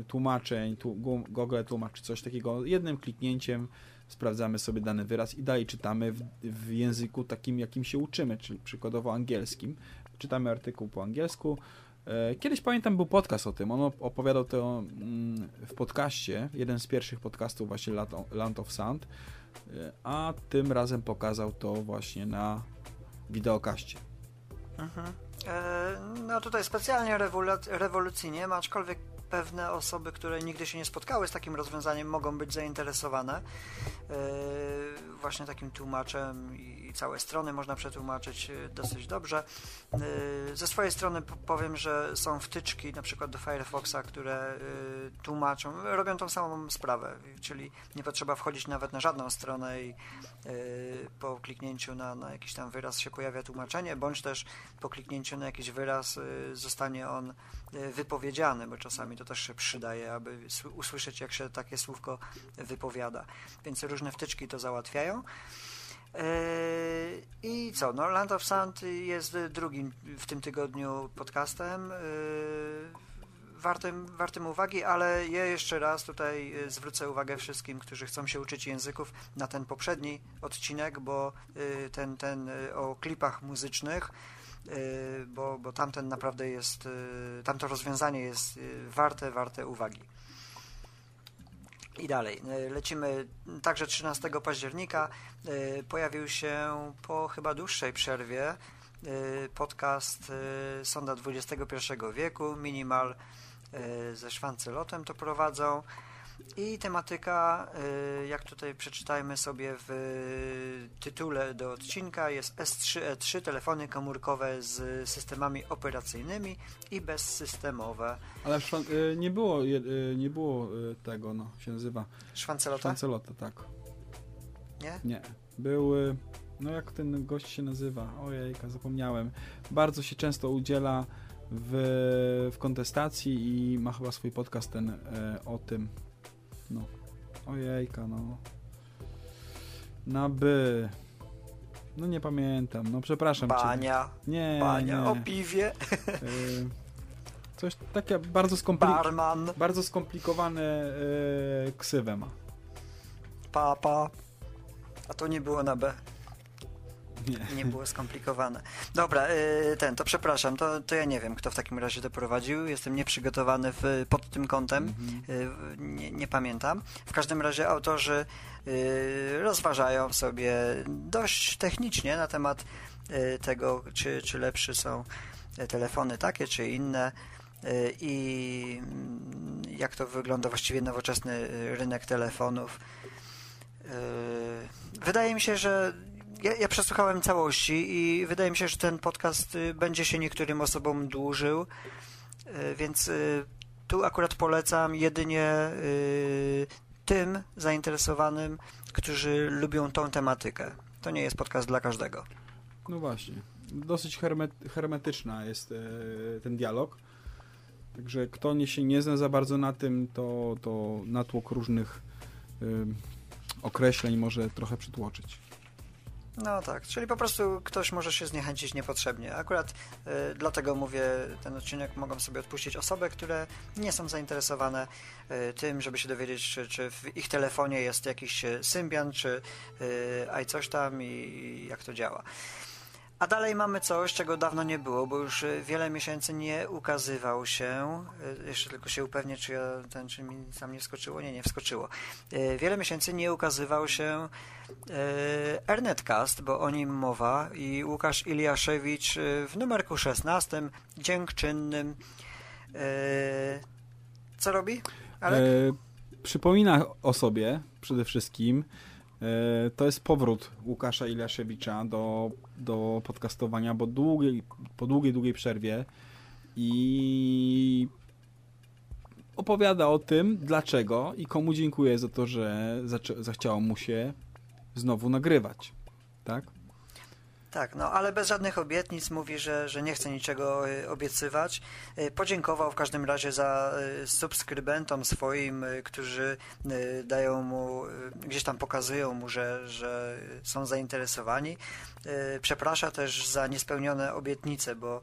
y, tłumaczeń, tu, Google tłumaczy coś takiego. Jednym kliknięciem sprawdzamy sobie dany wyraz i dalej czytamy w, w języku takim, jakim się uczymy, czyli przykładowo angielskim. Czytamy artykuł po angielsku. E, Kiedyś pamiętam był podcast o tym, on op- opowiadał to mm, w podcaście, jeden z pierwszych podcastów właśnie Land of Sound, e, a tym razem pokazał to właśnie na wideokaście. Mhm. E, No tutaj specjalnie rewolu- rewolucyjnie, aczkolwiek pewne osoby, które nigdy się nie spotkały z takim rozwiązaniem, mogą być zainteresowane e, właśnie takim tłumaczem i całe strony można przetłumaczyć e, dosyć dobrze. E, Ze swojej strony powiem, że są wtyczki na przykład do Firefoxa, które tłumaczą, robią tą samą sprawę, czyli nie potrzeba wchodzić nawet na żadną stronę i po kliknięciu na, na jakiś tam wyraz się pojawia tłumaczenie, bądź też po kliknięciu na jakiś wyraz zostanie on wypowiedziany, bo czasami to też się przydaje, aby usłyszeć, jak się takie słówko wypowiada. Więc różne wtyczki to załatwiają. Yy, I co? No, Land of Sound jest drugim w tym tygodniu podcastem. yy, Wartym, wartym uwagi, ale ja jeszcze raz tutaj y, zwrócę uwagę wszystkim, którzy chcą się uczyć języków na ten poprzedni odcinek, bo ten, ten o klipach muzycznych, bo, bo tamten naprawdę jest, y, tamto rozwiązanie jest y, warte, warte uwagi. I dalej, y, lecimy także 13 października y, pojawił się po chyba dłuższej przerwie y, podcast y, Sonda XXI wieku, Minimal y, ze Szwancelotem to prowadzą i tematyka, y, jak tutaj przeczytajmy sobie w tytule do odcinka, jest S3E3, telefony komórkowe z systemami operacyjnymi i bezsystemowe. Ale y, nie było, y, nie było tego, no, się nazywa Szwancelota? Szwancelota, tak. Nie? Nie. Był, y, no jak ten gość się nazywa? Ojejka, zapomniałem. Bardzo się często udziela w, w kontestacji i ma chyba swój podcast ten o tym. No. Ojejka, no. Na by. No nie pamiętam, no przepraszam cię. Bania, Nie, bania nie. o piwie, Y, coś takie bardzo skomplikowane. Bardzo skomplikowane e, ksywę ma. papa. A to nie było na B. Nie. Nie było skomplikowane. Dobra, y, ten, to przepraszam, to, to ja nie wiem, kto w takim razie to prowadził. Jestem nieprzygotowany w, pod tym kątem. Y, Nie, nie pamiętam. W każdym razie autorzy y, rozważają sobie dość technicznie na temat tego, czy, czy lepsze są te telefony takie, czy inne i mm, jak to wygląda właściwie nowoczesny rynek telefonów. Wydaje mi się, że ja, ja przesłuchałem całości i wydaje mi się, że ten podcast y, będzie się niektórym osobom dłużył, y, więc y, tu akurat polecam jedynie tym zainteresowanym, którzy lubią tą tematykę. To nie jest podcast dla każdego. No właśnie. dosyć hermet- hermetyczna jest e, ten dialog. Także kto nie się nie zna za bardzo na tym, to, to natłok różnych określeń może trochę przytłoczyć. No tak, czyli po prostu ktoś może się zniechęcić niepotrzebnie. Akurat y, dlatego mówię, ten odcinek mogą sobie odpuścić osoby, które nie są zainteresowane y, tym, żeby się dowiedzieć, czy, czy w ich telefonie jest jakiś y, Symbian, czy y, coś tam i, i jak to działa. A dalej mamy coś, czego dawno nie było, bo już y, wiele miesięcy nie ukazywał się. y, Jeszcze tylko się upewnię, czy ja ten, czy mi nie wskoczyło. Nie, nie wskoczyło. Wiele miesięcy nie ukazywał się Ernetcast, bo o nim mowa i Łukasz Iliaszewicz y, w numerku 16, dziękczynnym. y, Co robi? E, przypomina o sobie przede wszystkim. E, to jest powrót Łukasza Iliaszewicza do, do podcastowania, bo długiej, po długiej, długiej przerwie i opowiada o tym, dlaczego i komu dziękuję za to, że zachciało mu się znowu nagrywać. Tak? Tak, no ale bez żadnych obietnic mówi, że, że nie chce niczego y, obiecywać. Y, Podziękował w każdym razie za y, subskrybentom swoim, którzy dają mu, gdzieś tam pokazują mu, że, że są zainteresowani. Przeprasza też za niespełnione obietnice, bo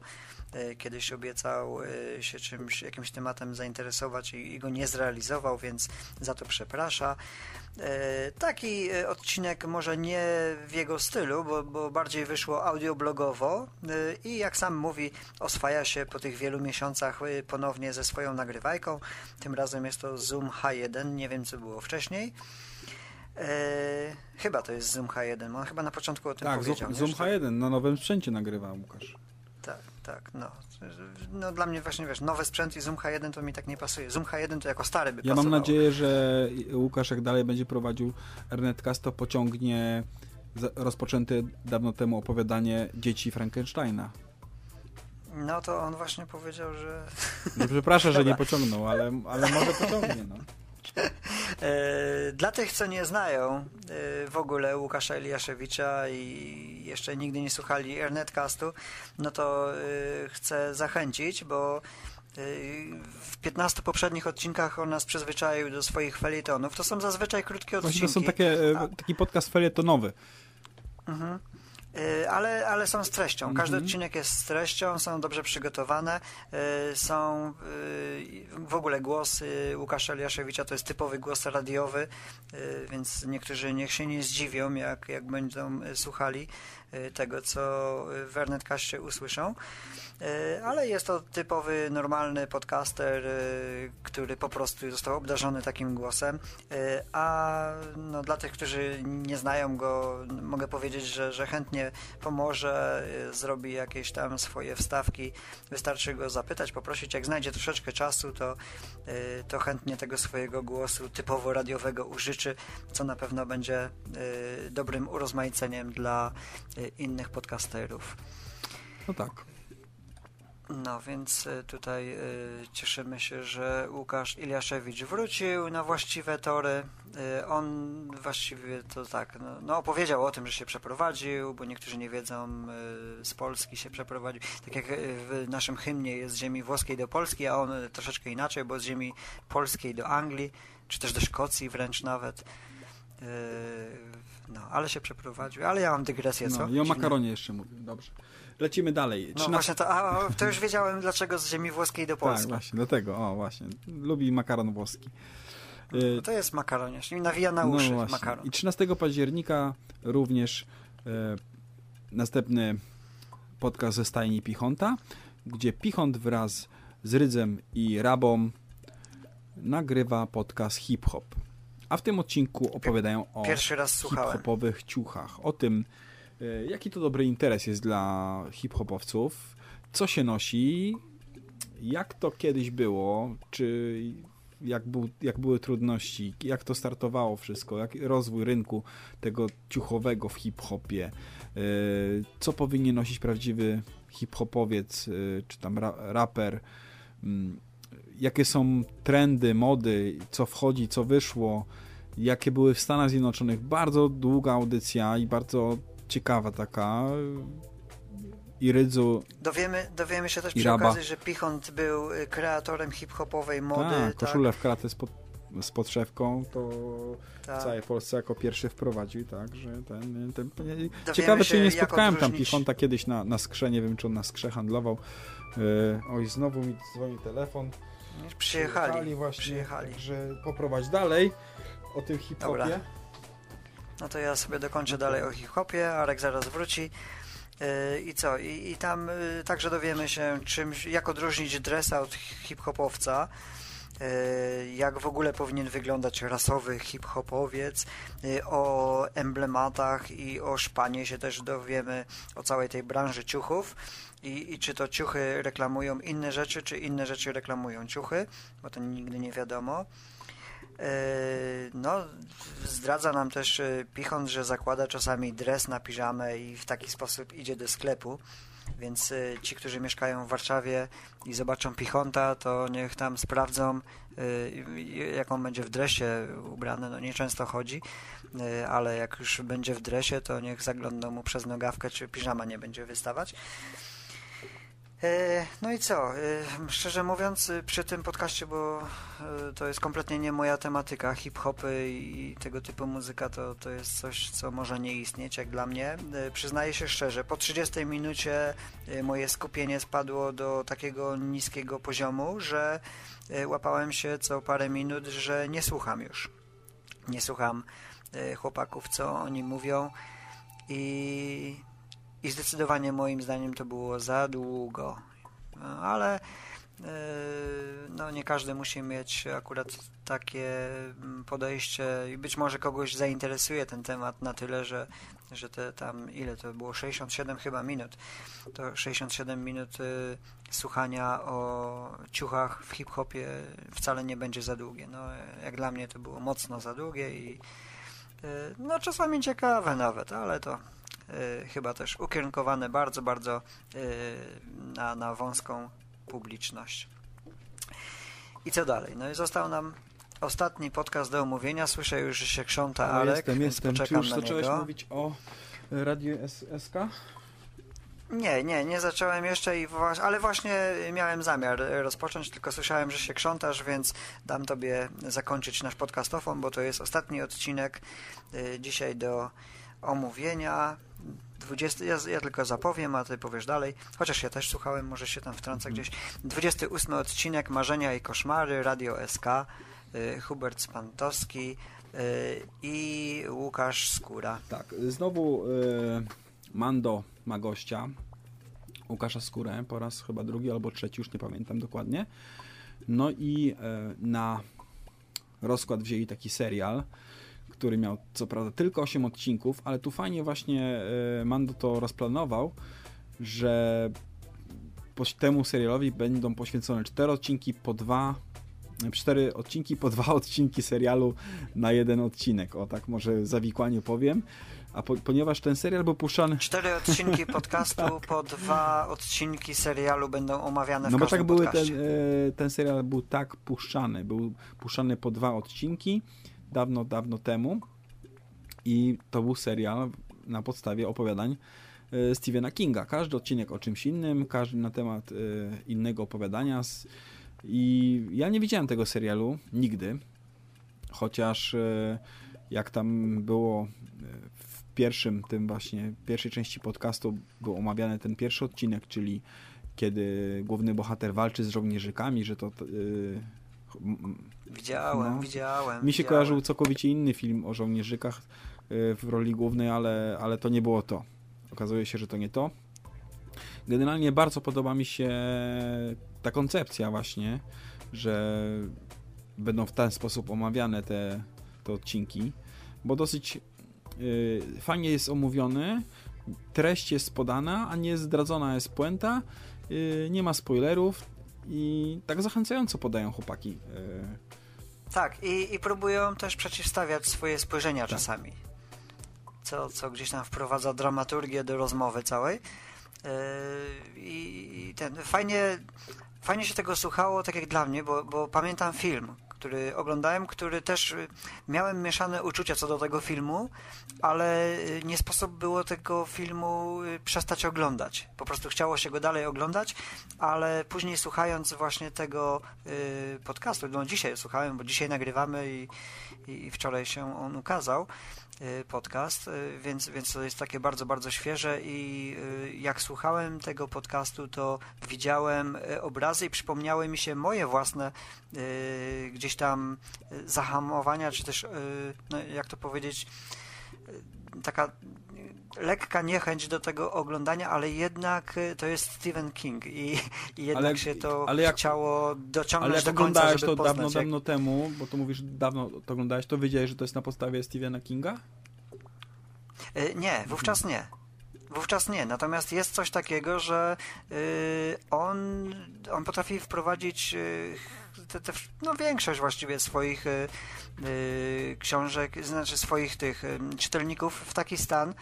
kiedyś obiecał y, się czymś, jakimś tematem zainteresować i, i go nie zrealizował, więc za to przeprasza. E, Taki e, odcinek może nie w jego stylu, bo, bo bardziej wyszło audioblogowo e, i jak sam mówi, oswaja się po tych wielu miesiącach e, ponownie ze swoją nagrywajką. Tym razem jest to Zoom H1, nie wiem co było wcześniej. E, chyba to jest Zoom H1, on chyba na początku o tym Tak, powiedział. Zoom, nie? Zoom to- H1 na nowym sprzęcie nagrywa Łukasz. Tak, tak, no. No dla mnie właśnie, wiesz, nowy sprzęt i Zoom H1 to mi tak nie pasuje. Zoom H1 to jako stary by Ja mam nadzieję, że Łukasz jak dalej będzie prowadził Ernetcast, to pociągnie rozpoczęte dawno temu opowiadanie dzieci Frankensteina. No to on właśnie powiedział, że przepraszam, że nie pociągnął, ale, ale może pociągnie. No. E, Dla tych, co nie znają e, w ogóle Łukasza Eliaszewicza i jeszcze nigdy nie słuchali Ernetcastu, no to e, chcę zachęcić, bo w 15 poprzednich odcinkach on nas przyzwyczaił do swoich felietonów. To są zazwyczaj krótkie Właśnie odcinki. to są takie, A- taki podcast felietonowy. Mhm. Y, Ale, ale są z treścią. Każdy Mhm. odcinek jest z treścią, są dobrze przygotowane. y, Są y, w ogóle głosy Łukasza Eliaszewicza to jest typowy głos radiowy, więc niektórzy niech się nie zdziwią, jak, jak będą słuchali tego, co w Ernetkaście usłyszą. Y, Ale jest to typowy, normalny podcaster, y, który po prostu został obdarzony takim głosem. Y, A no, dla tych, którzy nie znają go, mogę powiedzieć, że, że chętnie pomoże, zrobi jakieś tam swoje wstawki. Wystarczy go zapytać, poprosić. Jak znajdzie troszeczkę czasu, to, to chętnie tego swojego głosu typowo radiowego użyczy, co na pewno będzie dobrym urozmaiceniem dla innych podcasterów. No tak. No więc y, tutaj y, cieszymy się, że Łukasz Iliaszewicz wrócił na właściwe tory. Y, On właściwie to tak, no, no opowiedział o tym, że się przeprowadził, bo niektórzy nie wiedzą, z Polski się przeprowadził. Tak jak w naszym hymnie jest z ziemi włoskiej do Polski, a on troszeczkę inaczej, bo z ziemi polskiej do Anglii, czy też do Szkocji wręcz nawet. No, ale się przeprowadził. Ale ja mam dygresję, co? No, I o makaronie jeszcze mówię. Dobrze. Lecimy dalej. No 13 właśnie, to, a, to już wiedziałem, dlaczego z ziemi włoskiej do Polski. Tak, właśnie, do tego. O, właśnie. Lubi makaron włoski. Y, No to jest makaronia, czyli nawija na No uszy właśnie. makaron. I 13 października również e, następny podcast ze stajni Pichonta, gdzie Pichont wraz z Rydzem i Rabą nagrywa podcast Hip Hop. A w tym odcinku opowiadają o hip-hopowych ciuchach, o tym, jaki to dobry interes jest dla hip-hopowców, co się nosi, jak to kiedyś było, czy jak, był, jak były trudności, jak to startowało wszystko, jak rozwój rynku tego ciuchowego w hip-hopie, e, co powinien nosić prawdziwy hip-hopowiec, e, czy tam ra, raper, mm, jakie są trendy, mody, co wchodzi, co wyszło, jakie były w Stanach Zjednoczonych. Bardzo długa audycja i bardzo ciekawa taka. i Rydzu. Dowiemy, dowiemy się też przy Raba. okazji, że Pichont był y, kreatorem hip-hopowej mody. Tak, tak, koszulę w kratę z, pod, z podszewką, to tak. w całej Polsce jako pierwszy wprowadził, tak, że ten... ten ciekawe, czy się, nie spotkałem tam Pichonta kiedyś na, na skrze, nie wiem, czy on na skrze handlował. E, oj, znowu mi dzwoni telefon. Przyjechali. właśnie, przyjechali. także poprowadź dalej o tym hip-hopie. Dobra. No to ja sobie dokończę dalej o hip-hopie, Arek zaraz wróci. Yy, I co? I, i tam yy, także dowiemy się, czym, jak odróżnić dresa od hip-hopowca, yy, jak w ogóle powinien wyglądać rasowy hip-hopowiec, o emblematach i o szpanie się też dowiemy, o całej tej branży ciuchów i, i czy to ciuchy reklamują inne rzeczy, czy inne rzeczy reklamują ciuchy, bo to nigdy nie wiadomo. Yy, No, zdradza nam też yy, Pichon, że zakłada czasami dres na piżamę i w taki sposób idzie do sklepu. Więc yy, ci, którzy mieszkają w Warszawie i zobaczą Pichonta, to niech tam sprawdzą, jak on będzie w dresie ubrany. No nieczęsto chodzi, ale jak już będzie w dresie, to niech zaglądną mu przez nogawkę, czy piżama nie będzie wystawać. E, No i co? E, Szczerze mówiąc, e, przy tym podcaście, bo e, to jest kompletnie nie moja tematyka, hip-hopy i tego typu muzyka to, to jest coś, co może nie istnieć, jak dla mnie. E, Przyznaję się szczerze, po 30 minucie moje skupienie spadło do takiego niskiego poziomu, że łapałem się co parę minut, że nie słucham już. Nie słucham chłopaków, co oni mówią i i zdecydowanie moim zdaniem to było za długo. No, Ale yy, no, nie każdy musi mieć akurat takie mm, podejście i być może kogoś zainteresuje ten temat na tyle, że, że te tam, ile to było, 67 chyba minut, to 67 minut y, słuchania o ciuchach w hip-hopie wcale nie będzie za długie. No, jak dla mnie to było mocno za długie i y, no czasami ciekawe nawet, ale to chyba też ukierunkowane bardzo, bardzo y, na, na wąską publiczność. I co dalej? No i został nam ostatni podcast do omówienia. Słyszę już, że się krząta O, Alek, jestem, jestem. Czy już zacząłeś mówić o Radiu S- SK? Nie, nie, nie zacząłem jeszcze, i ale właśnie miałem zamiar rozpocząć, tylko słyszałem, że się krzątasz, więc dam tobie zakończyć nasz podcastofon, bo to jest ostatni odcinek y, dzisiaj do omówienia. 20, ja, ja tylko zapowiem, a ty powiesz dalej. Chociaż ja też słuchałem, może się tam wtrącę gdzieś. 28 odcinek Marzenia i Koszmary, Radio SK, y, Hubert Spantowski y, i Łukasz Skóra. Tak, znowu e, Mando ma gościa, Łukasza Skórę, po raz chyba drugi albo trzeci, już nie pamiętam dokładnie. No i e, na rozkład wzięli taki serial, który miał co prawda tylko 8 odcinków, ale tu fajnie właśnie e, Mando to rozplanował, że temu serialowi będą poświęcone 4 odcinki po dwa cztery odcinki po dwa odcinki serialu na jeden odcinek. O tak może zawikłanie powiem. A po, ponieważ ten serial był puszczany. Cztery odcinki podcastu po dwa odcinki serialu będą omawiane w No bo tak były ten, podcaście. e, ten serial był tak puszczany. Był puszczany po dwa odcinki dawno, dawno temu. I to był serial na podstawie opowiadań e, Stephena Kinga. Każdy odcinek o czymś innym, każdy na temat e, innego opowiadania. I ja nie widziałem tego serialu nigdy, chociaż e, jak tam było w pierwszym, tym właśnie, pierwszej części podcastu był omawiany ten pierwszy odcinek, czyli kiedy główny bohater walczy z żołnierzykami, że to... Widziałem, no. widziałem. mi się widziałem. kojarzył całkowicie inny film o żołnierzykach y, w roli głównej, ale, ale to nie było to. Okazuje się, że to nie to. Generalnie bardzo podoba mi się ta koncepcja właśnie, że będą w ten sposób omawiane te, te odcinki, bo dosyć y, fajnie jest omówiony, treść jest podana, a nie zdradzona jest puenta, y, nie ma spoilerów i tak zachęcająco podają chłopaki. y, Tak, i, i próbują też przeciwstawiać swoje spojrzenia Tak. czasami. Co, co gdzieś tam wprowadza dramaturgię do rozmowy całej. I i ten, fajnie, fajnie się tego słuchało, tak jak dla mnie, bo, bo pamiętam film, który oglądałem, który też y, miałem mieszane uczucia co do tego filmu, ale y, nie sposób było tego filmu y, przestać oglądać. Po prostu chciało się go dalej oglądać, ale później słuchając właśnie tego podcastu, no dzisiaj słuchałem, bo dzisiaj nagrywamy i, i wczoraj się on ukazał, podcast, y, więc, więc to jest takie bardzo, bardzo świeże i y, jak słuchałem tego podcastu, to widziałem y, obrazy i przypomniały mi się moje własne y, gdzieś tam y, zahamowania, czy też, y, no, jak to powiedzieć, y, taka y, lekka niechęć do tego oglądania, ale jednak y, to jest Stephen King i, i jednak Ale- się to ale jak- chciało Ale dociągnąć jak do końca, oglądałeś żeby to poznać, dawno, jak... dawno temu, bo to mówisz dawno to oglądałeś, to wiedziałeś, że to jest na podstawie Stephena Kinga? Y, Nie, wówczas nie. Wówczas nie. Natomiast jest coś takiego, że y, on, on potrafi wprowadzić te, te, no, większość właściwie swoich książek, znaczy swoich tych czytelników w taki stan,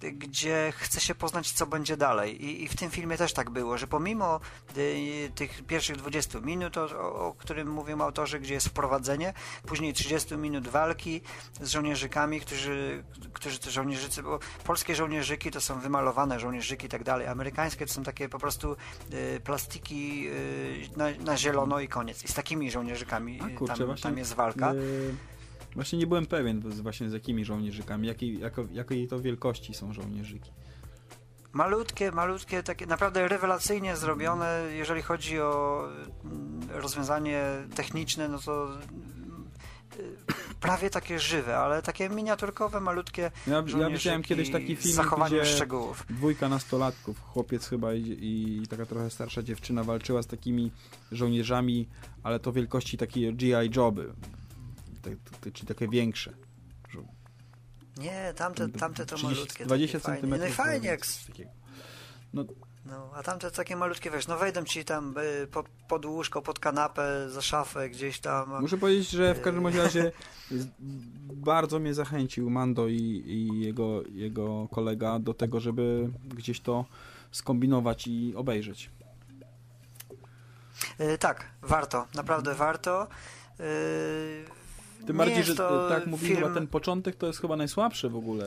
gdzie chce się poznać, co będzie dalej. I, I w tym filmie też tak było, że pomimo y, tych pierwszych 20 minut, o, o, którym mówią autorzy, gdzie jest wprowadzenie, później 30 minut walki z żołnierzykami, którzy, którzy te żołnierzycy, bo polskie żołnierzyki to są wymalowane żołnierzyki i tak dalej, amerykańskie to są takie po prostu y, plastiki y, na, na zielono i koniec. I z takimi żołnierzykami A y, kurczę, tam, właśnie, tam jest walka. Właśnie nie byłem pewien z, właśnie z jakimi żołnierzykami, jakiej, jako, jakiej to wielkości są żołnierzyki. Malutkie, malutkie, takie naprawdę rewelacyjnie zrobione, jeżeli chodzi o mm, rozwiązanie techniczne, no to y, prawie takie żywe, ale takie miniaturkowe, malutkie Ja, ja widziałem kiedyś taki film, zachowaniem gdzie szczegółów. dwójka nastolatków, chłopiec chyba i, i taka trochę starsza dziewczyna walczyła z takimi żołnierzami, ale to wielkości takiej GI Joby, te, te, czyli takie większe. Nie, tamte, tamte to 30, malutkie. 20 takie fajne. cm. No i fajnie, jak, No, no, a tamte takie malutkie, wiesz, no wejdą ci tam y, pod, pod łóżko, pod kanapę, za szafę, gdzieś tam. a- Muszę powiedzieć, że w każdym bądź razie bardzo mnie zachęcił Mando i, i jego, jego kolega do tego, żeby gdzieś to skombinować i obejrzeć. Y, tak, warto, naprawdę warto. Y, Tym nie bardziej, że to tak mówimy, film... chyba ten początek to jest chyba najsłabszy w ogóle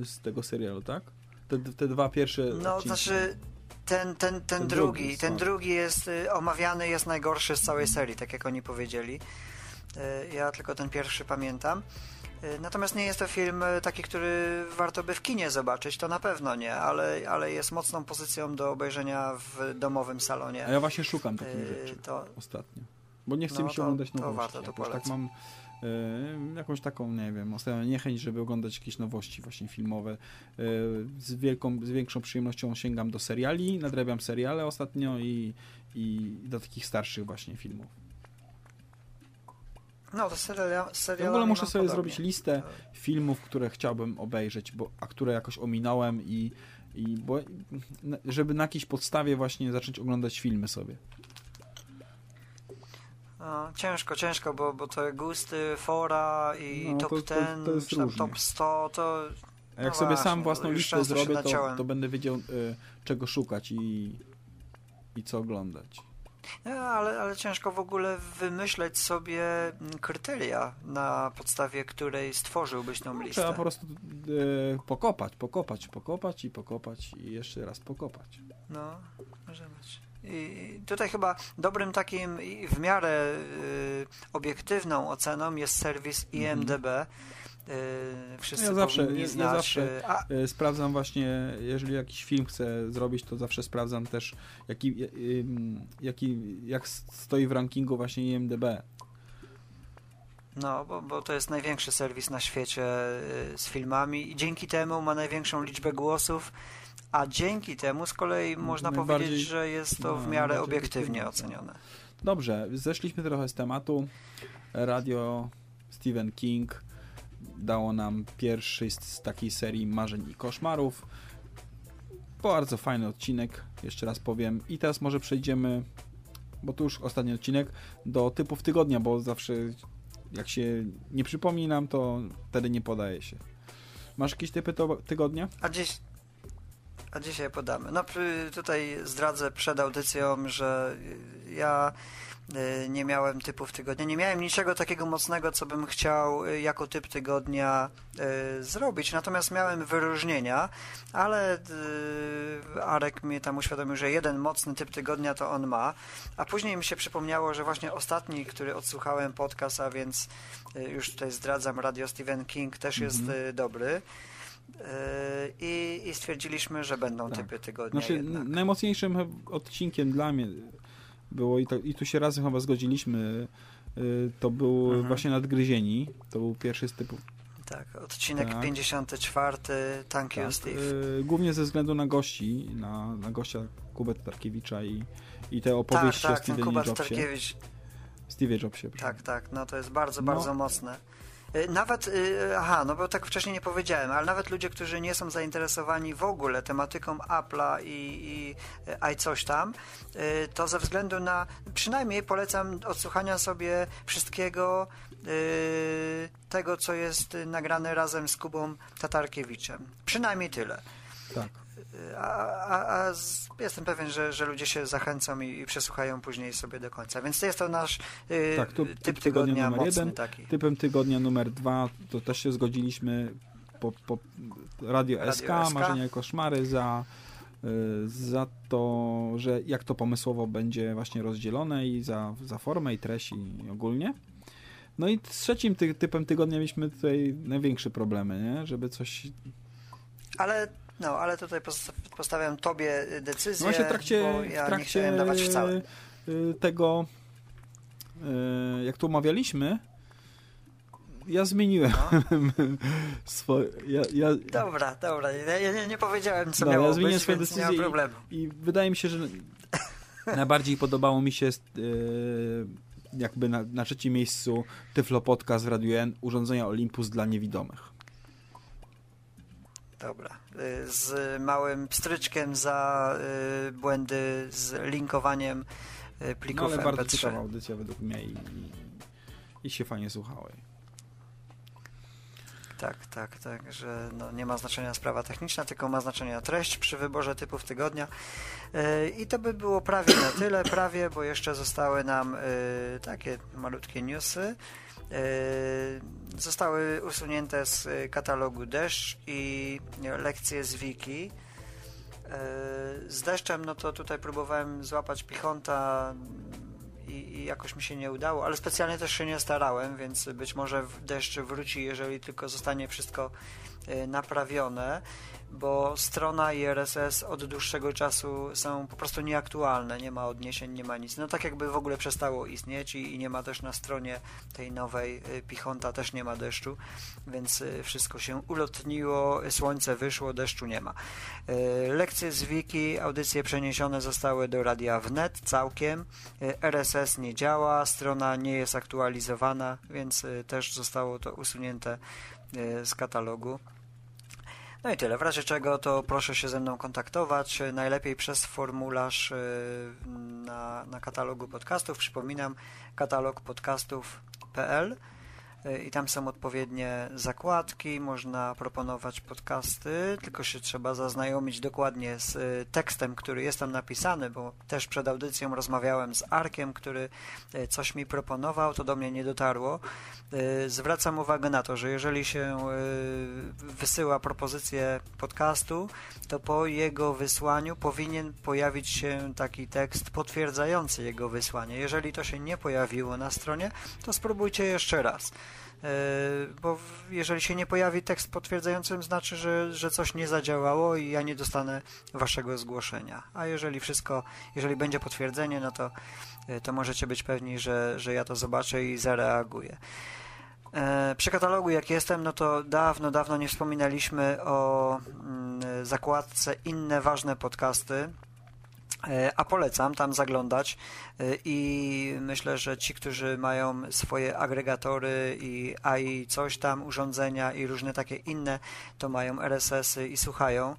y, z tego serialu, tak? Te, te dwa pierwsze No, odcinki. znaczy ten, ten, ten, Ten drugi, drugi, ten no. drugi jest y, omawiany, jest najgorszy z całej serii, tak jak oni powiedzieli. Y, Ja tylko ten pierwszy pamiętam. Y, Natomiast nie jest to film taki, który warto by w kinie zobaczyć, to na pewno nie, ale, ale jest mocną pozycją do obejrzenia w domowym salonie. A ja właśnie szukam takich rzeczy To, ostatnio. Bo nie chcę No mi się to- oglądać to nowości. warto, to tak mam jakąś taką, nie wiem, ostatnio niechęć, żeby oglądać jakieś nowości właśnie filmowe. Y, z, wielką, z większą przyjemnością sięgam do seriali, nadrabiam seriale ostatnio i, i do takich starszych właśnie filmów. no to serial, W serial ogóle muszę sobie zrobić listę filmów, które chciałbym obejrzeć, bo, a które jakoś ominąłem i, i bo, żeby na jakiejś podstawie właśnie zacząć oglądać filmy sobie. No, ciężko, ciężko, bo, bo te gusty, fora i No, top to- to- 10, to jest czy tam top 100, to A jak No sobie właśnie, sam własną listę zrobię, to, to będę wiedział, y, czego szukać i, i co oglądać. No, ale, ale ciężko w ogóle wymyśleć sobie mm, kryteria, na podstawie której stworzyłbyś tą listę. Trzeba po prostu y, pokopać, pokopać, pokopać i pokopać i jeszcze raz pokopać. No, może być. Tutaj chyba dobrym takim w miarę y, obiektywną oceną jest serwis IMDB. Y, wszyscy Mhm. Ja zawsze- ja- ja znać. zawsze- y, a, Sprawdzam właśnie, jeżeli jakiś film chcę zrobić, to zawsze sprawdzam też, jaki, jaki, jak stoi w rankingu właśnie IMDB. No, bo, bo to jest największy serwis na świecie z filmami i dzięki temu ma największą liczbę głosów, a dzięki temu z kolei można powiedzieć, że jest to no, w miarę najbardziej obiektywnie ocenione. Dobrze, zeszliśmy trochę z tematu. Radio Stephen King dało nam pierwszy z, takiej serii marzeń i koszmarów. Bardzo fajny odcinek, jeszcze raz powiem. I teraz może przejdziemy, bo to już ostatni odcinek, do typów tygodnia, bo zawsze jak się nie przypomni nam, to wtedy nie podaje się. Masz jakieś typy tygodnia? A dziś, A dzisiaj podamy. No tutaj zdradzę przed audycją, że ja y, nie miałem typów tygodnia. Nie miałem niczego takiego mocnego, co bym chciał y, jako typ tygodnia y, zrobić. Natomiast miałem wyróżnienia, ale Arek mnie tam uświadomił, że jeden mocny typ tygodnia to on ma. A później mi się przypomniało, że właśnie ostatni, który odsłuchałem podcast, a więc już tutaj zdradzam, Radio Stephen King też jest y, dobry. Yy, I, I stwierdziliśmy, że będą Tak. typy tygodnia Znaczy, jednak. najmocniejszym odcinkiem dla mnie było, i, to, i tu się razem chyba zgodziliśmy, y, to był Mhm. właśnie Nadgryzieni. To był pierwszy z typu. Tak, odcinek Tak. 54, Thank you Tak, Steve. y, głównie ze względu na gości, na, na gościa Kubę Tarkiewicza i, i te opowieści tak, o tak, ten Steve'ie Kuba Jobsie. Starkiewicz. Steve Jobsie. proszę. Tak, tak, no to jest bardzo, No. bardzo mocne. Yy, Nawet, yy, aha, no bo tak wcześniej nie powiedziałem, ale nawet ludzie, którzy nie są zainteresowani w ogóle tematyką Apple'a i, i i coś tam, to ze względu na, przynajmniej polecam odsłuchania sobie wszystkiego tego, co jest nagrane razem z Kubą Tatarkiewiczem. Przynajmniej tyle. Tak. A, a, a z, jestem pewien, że, że ludzie się zachęcą i, i przesłuchają później sobie do końca. Więc to jest to nasz yy, Tak, to typ, typ tygodnia tygodnia numer jeden. taki. Typem tygodnia numer dwa, to też się zgodziliśmy po, po Radio, Radio SK, SK. Marzenia i Koszmary za, y, za to, że jak to pomysłowo będzie właśnie rozdzielone i za, za formę i treść i ogólnie. No i trzecim ty, typem tygodnia mieliśmy tutaj największe problemy, nie? żeby coś... Ale, no, ale tutaj posta- postawiam tobie y, No decyzję, właśnie w trakcie, bo ja w nie trakcie chciałem dawać wcale. y, tego, y, jak tu omawialiśmy, ja zmieniłem No. swoje... Ja, ja, Dobra, dobra, ja ja nie, nie powiedziałem, co ja miało zmienię być, swoje więc nie decyzje i- problemu. I wydaje mi się, że najbardziej podobało mi się jakby na, na trzecim miejscu Tyflo Podcast w Radiu N urządzenia Olympus dla niewidomych. Dobra, y, z małym pstryczkiem za y, błędy z linkowaniem y, No, plików ale bardzo MP3. ciekawa audycja według mnie i, i, i się fajnie słuchało. jej. Tak, tak, tak, że no, nie ma znaczenia sprawa techniczna, tylko ma znaczenie treść przy wyborze typów tygodnia. I to by było prawie na tyle, prawie, bo jeszcze zostały nam takie malutkie newsy. Yy, zostały usunięte z katalogu Deszcz i lekcje z Wiki. Yy, Z deszczem, no to tutaj próbowałem złapać pichonta i, i jakoś mi się nie udało, ale specjalnie też się nie starałem, więc być może deszcz wróci, jeżeli tylko zostanie wszystko naprawione, bo strona i RSS od dłuższego czasu są po prostu nieaktualne, nie ma odniesień, nie ma nic. No tak jakby w ogóle przestało istnieć i, i nie ma też na stronie tej nowej y, Pichonta też nie ma deszczu, więc y, wszystko się ulotniło, słońce wyszło, deszczu nie ma. Y, Lekcje z Wiki, audycje przeniesione zostały do radia wnet całkiem. Y, RSS nie działa, strona nie jest aktualizowana, więc y, też zostało to usunięte y, z katalogu. No i tyle. W razie czego to proszę się ze mną kontaktować. Najlepiej przez formularz y, na, na katalogu podcastów. Przypominam, katalog podcastów.pl i tam są odpowiednie zakładki, można proponować podcasty, tylko się trzeba zaznajomić dokładnie z y, tekstem, który jest tam napisany, bo też przed audycją rozmawiałem z Arkiem, który y, coś mi proponował, to do mnie nie dotarło. Y, Zwracam uwagę na to, że jeżeli się y, wysyła propozycję podcastu, to po jego wysłaniu powinien pojawić się taki tekst potwierdzający jego wysłanie. Jeżeli to się nie pojawiło na stronie, to spróbujcie jeszcze raz. Yy, Bo jeżeli się nie pojawi tekst potwierdzający, znaczy, że, że coś nie zadziałało i ja nie dostanę waszego zgłoszenia. A jeżeli wszystko, jeżeli będzie potwierdzenie, no to, yy, to możecie być pewni, że, że ja to zobaczę i zareaguję. E, Przy katalogu jak jestem, no to dawno, dawno nie wspominaliśmy o mm, zakładce inne ważne podcasty. E, A polecam tam zaglądać e, i myślę, że ci, którzy mają swoje agregatory i AI coś tam, urządzenia i różne takie inne, to mają RSS-y i słuchają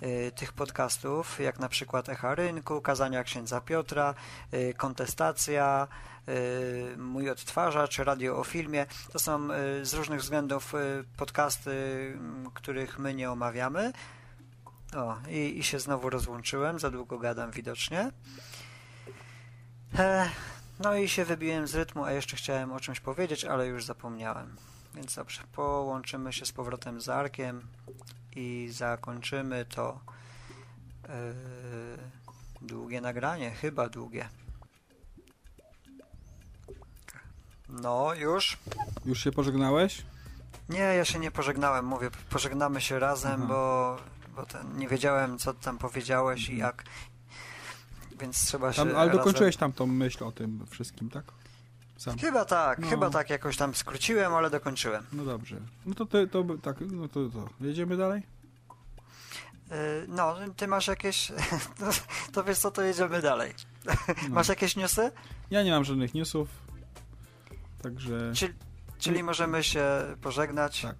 e, tych podcastów, jak na przykład Echa Rynku, Kazania Księdza Piotra, Kontestacja, Mój Odtwarzacz, Radio o Filmie. To są z różnych względów podcasty, których my nie omawiamy. O, i, i się znowu rozłączyłem, za długo gadam widocznie. E, no i się wybiłem z rytmu, a jeszcze chciałem o czymś powiedzieć, ale już zapomniałem. Więc dobrze, połączymy się z powrotem z Arkiem i zakończymy to e, długie nagranie, chyba długie. No, już? Już się pożegnałeś? Nie, ja się nie pożegnałem, mówię, pożegnamy się razem, Aha. bo, bo ten, nie wiedziałem, co tam powiedziałeś i jak. Więc trzeba się. Tam, ale razem... dokończyłeś tam tą myśl o tym wszystkim, tak? Sam. Chyba tak, No. chyba tak jakoś tam skróciłem, ale dokończyłem. No dobrze. No to, ty, to tak, no to, to jedziemy dalej? Yy, No, ty masz jakieś. no, To wiesz co, to jedziemy dalej. No. Masz jakieś newsy? Ja nie mam żadnych newsów. Także Czyli, czyli możemy się pożegnać. tak.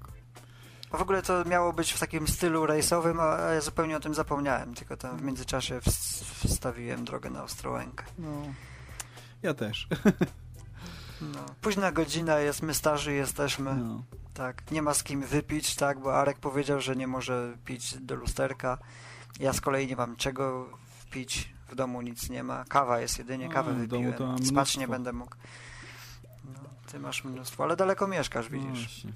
W ogóle to miało być w takim stylu rejsowym, a a ja zupełnie o tym zapomniałem. Tylko tam w międzyczasie ws- wstawiłem drogę na Ostrołękę. No. Ja też. No. Późna godzina jest, my starzy jesteśmy. No. Tak, nie ma z kim wypić, tak, bo Arek powiedział, że nie może pić do lusterka. Ja z kolei nie mam czego pić, w domu nic nie ma. Kawa jest jedynie, A, kawę wypiłem. Spać nie będę mógł. No, ty masz mnóstwo, ale daleko mieszkasz, No widzisz. właśnie.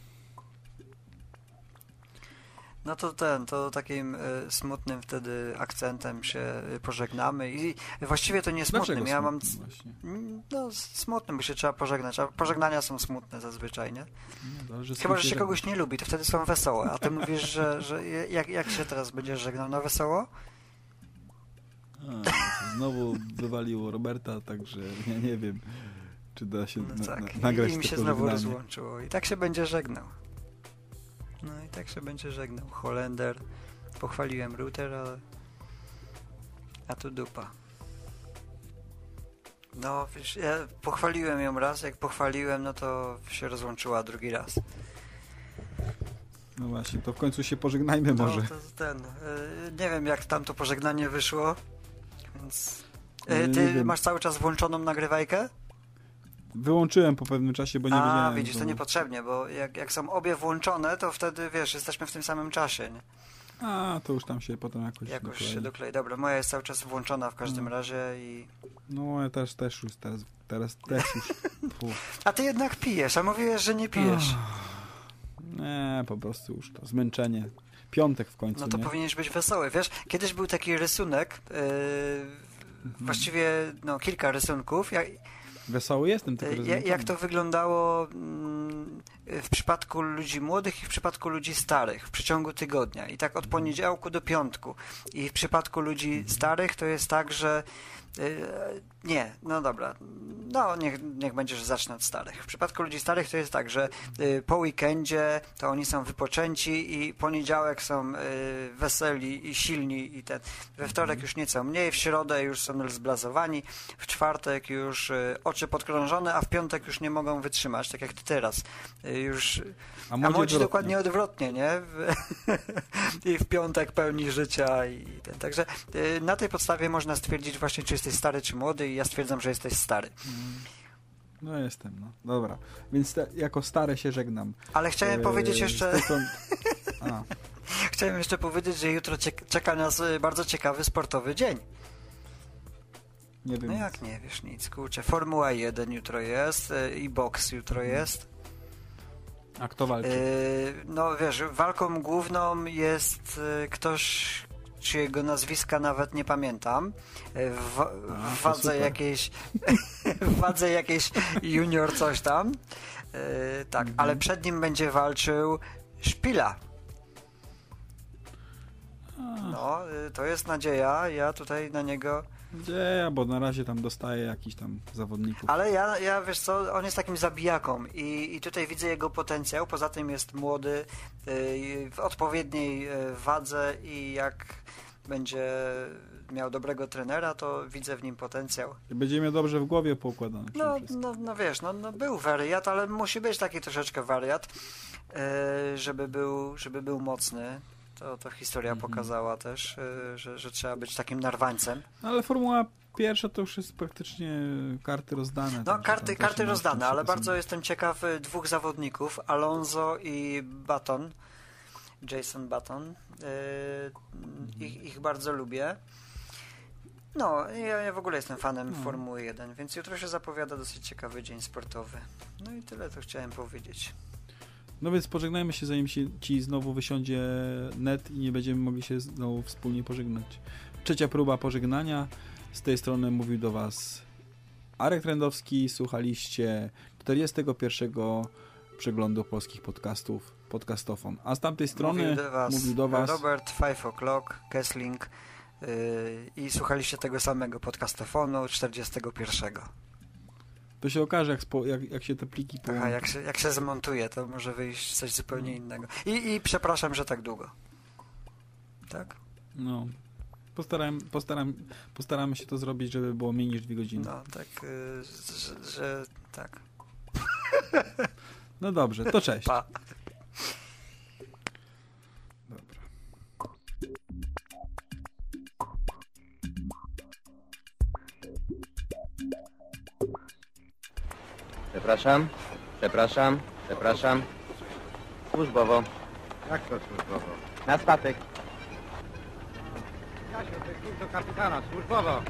No to ten, to takim y, smutnym wtedy akcentem się y, pożegnamy i właściwie to nie smutnym, Dlaczego ja mam... właśnie? No, smutnym, bo się trzeba pożegnać, a pożegnania są smutne zazwyczaj, nie? No, ale że Chyba, że się kogoś nie lubi, to wtedy są wesołe. A ty mówisz, że, że jak, jak się teraz będziesz żegnał? Na wesoło? A, znowu wywaliło Roberta, także ja nie wiem, czy da się No na, tak. na, nagrać I to się znowu rozłączyło. I tak się będzie żegnał. No i tak się będzie żegnał. Holender. Pochwaliłem router, ale... A tu dupa. No, wiesz, ja pochwaliłem ją raz, jak pochwaliłem, no to się rozłączyła drugi raz. No właśnie, to w końcu się pożegnajmy No, może. to ten. y, nie wiem, jak tam to pożegnanie wyszło, więc. nie ty masz cały czas włączoną nagrywajkę? Wyłączyłem po pewnym czasie, bo nie A, wiedziałem. widzisz, to niepotrzebnie, bo jak, jak są obie włączone, to wtedy wiesz, jesteśmy w tym samym czasie. Nie? A, to już tam się potem jakoś, Jakoś doklei. się doklei. Dobra, moja jest cały czas włączona w każdym No. razie i. No, ja też, też już teraz, teraz też już. A ty jednak pijesz, a mówiłeś, że nie pijesz. Nie, po prostu już to zmęczenie. Piątek w końcu, No to nie? powinieneś być wesoły. Wiesz, kiedyś był taki rysunek, yy, Mhm. właściwie no, kilka rysunków. Jak, Wesoły jestem, tylko Ja- rozmęczony. Jak to wyglądało mm, w przypadku ludzi młodych i w przypadku ludzi starych w przeciągu tygodnia? I tak od poniedziałku do piątku. I w przypadku ludzi starych to jest tak, że nie, no dobra, no niech, niech będzie, że zacznę od starych. W przypadku ludzi starych to jest tak, że y, po weekendzie to oni są wypoczęci i poniedziałek są y, weseli i silni i ten. We wtorek już nieco mniej, w środę już są zblazowani, w czwartek już oczy podkrążone, a w piątek już nie mogą wytrzymać, tak jak ty teraz. Już, A a młodzi młodzi odwrotnie. dokładnie odwrotnie, nie? I w piątek pełni życia i ten. Także na tej podstawie można stwierdzić właśnie, czy jesteś stary, czy młody i ja stwierdzam, że jesteś stary. No jestem, no. Dobra. Więc te, jako stary się żegnam. Ale chciałem Eee, powiedzieć jeszcze... stąd- Chciałem jeszcze powiedzieć, że jutro czeka nas y, bardzo ciekawy sportowy dzień. nie wiem. No jak nie wiesz nic, kurczę. Formuła 1 jutro jest y, i boks jutro jest. A kto walczy? Y, No wiesz, walką główną jest y, ktoś, czyjego nazwiska nawet nie pamiętam. Y, W, w wadze jakiejś w wadze jakiejś junior coś tam. Y, Tak, Mhm. ale przed nim będzie walczył Szpila. No, y, to jest nadzieja. Ja tutaj na niego. Gdzie? Bo na razie tam dostaję jakichś tam zawodników. Ale ja, ja wiesz co, on jest takim zabijaką i, i tutaj widzę jego potencjał. Poza tym jest młody, y, w odpowiedniej y, wadze i jak będzie miał dobrego trenera, to widzę w nim potencjał. Będzie miał dobrze w głowie poukładane. No, no, no wiesz, no, no był wariat, ale musi być taki troszeczkę wariat, y, żeby był, żeby był mocny. To, to historia Mhm. pokazała też, y, że, że trzeba być takim narwańcem. No, ale Formuła pierwsza to już jest praktycznie karty rozdane. No, także karty, tam karty rozdane, ale bardzo jestem ciekaw dwóch zawodników, Alonso i Baton. Jason Button. Y, ich, ich bardzo lubię. No, ja, ja w ogóle jestem fanem Formuły 1, więc jutro się zapowiada dosyć ciekawy dzień sportowy. No i tyle to chciałem powiedzieć. No więc pożegnajmy się, zanim się ci znowu wysiądzie net i nie będziemy mogli się znowu wspólnie pożegnać. Trzecia próba pożegnania. Z tej strony mówił do Was Arek Trendowski. Słuchaliście 41. przeglądu polskich podcastów, podcastofon. A z tamtej strony mówił do was, mówił do was Robert, Five O'Clock, Kessling yy, i słuchaliście tego samego podcastofonu 41. to się okaże, jak, spo, jak, jak się te pliki Aha, połączą. jak się, jak się zmontuje, to może wyjść coś zupełnie innego. I, I przepraszam, że tak długo. Tak? No. Postaram, postaram, postaramy się to zrobić, żeby było mniej niż dwie godziny. No, tak, yy, że, że tak. No dobrze, to cześć. Pa. Przepraszam, przepraszam, przepraszam. Służbowo, Jak to służbowo? na statek. Jasiu, to jest do kapitana, służbowo.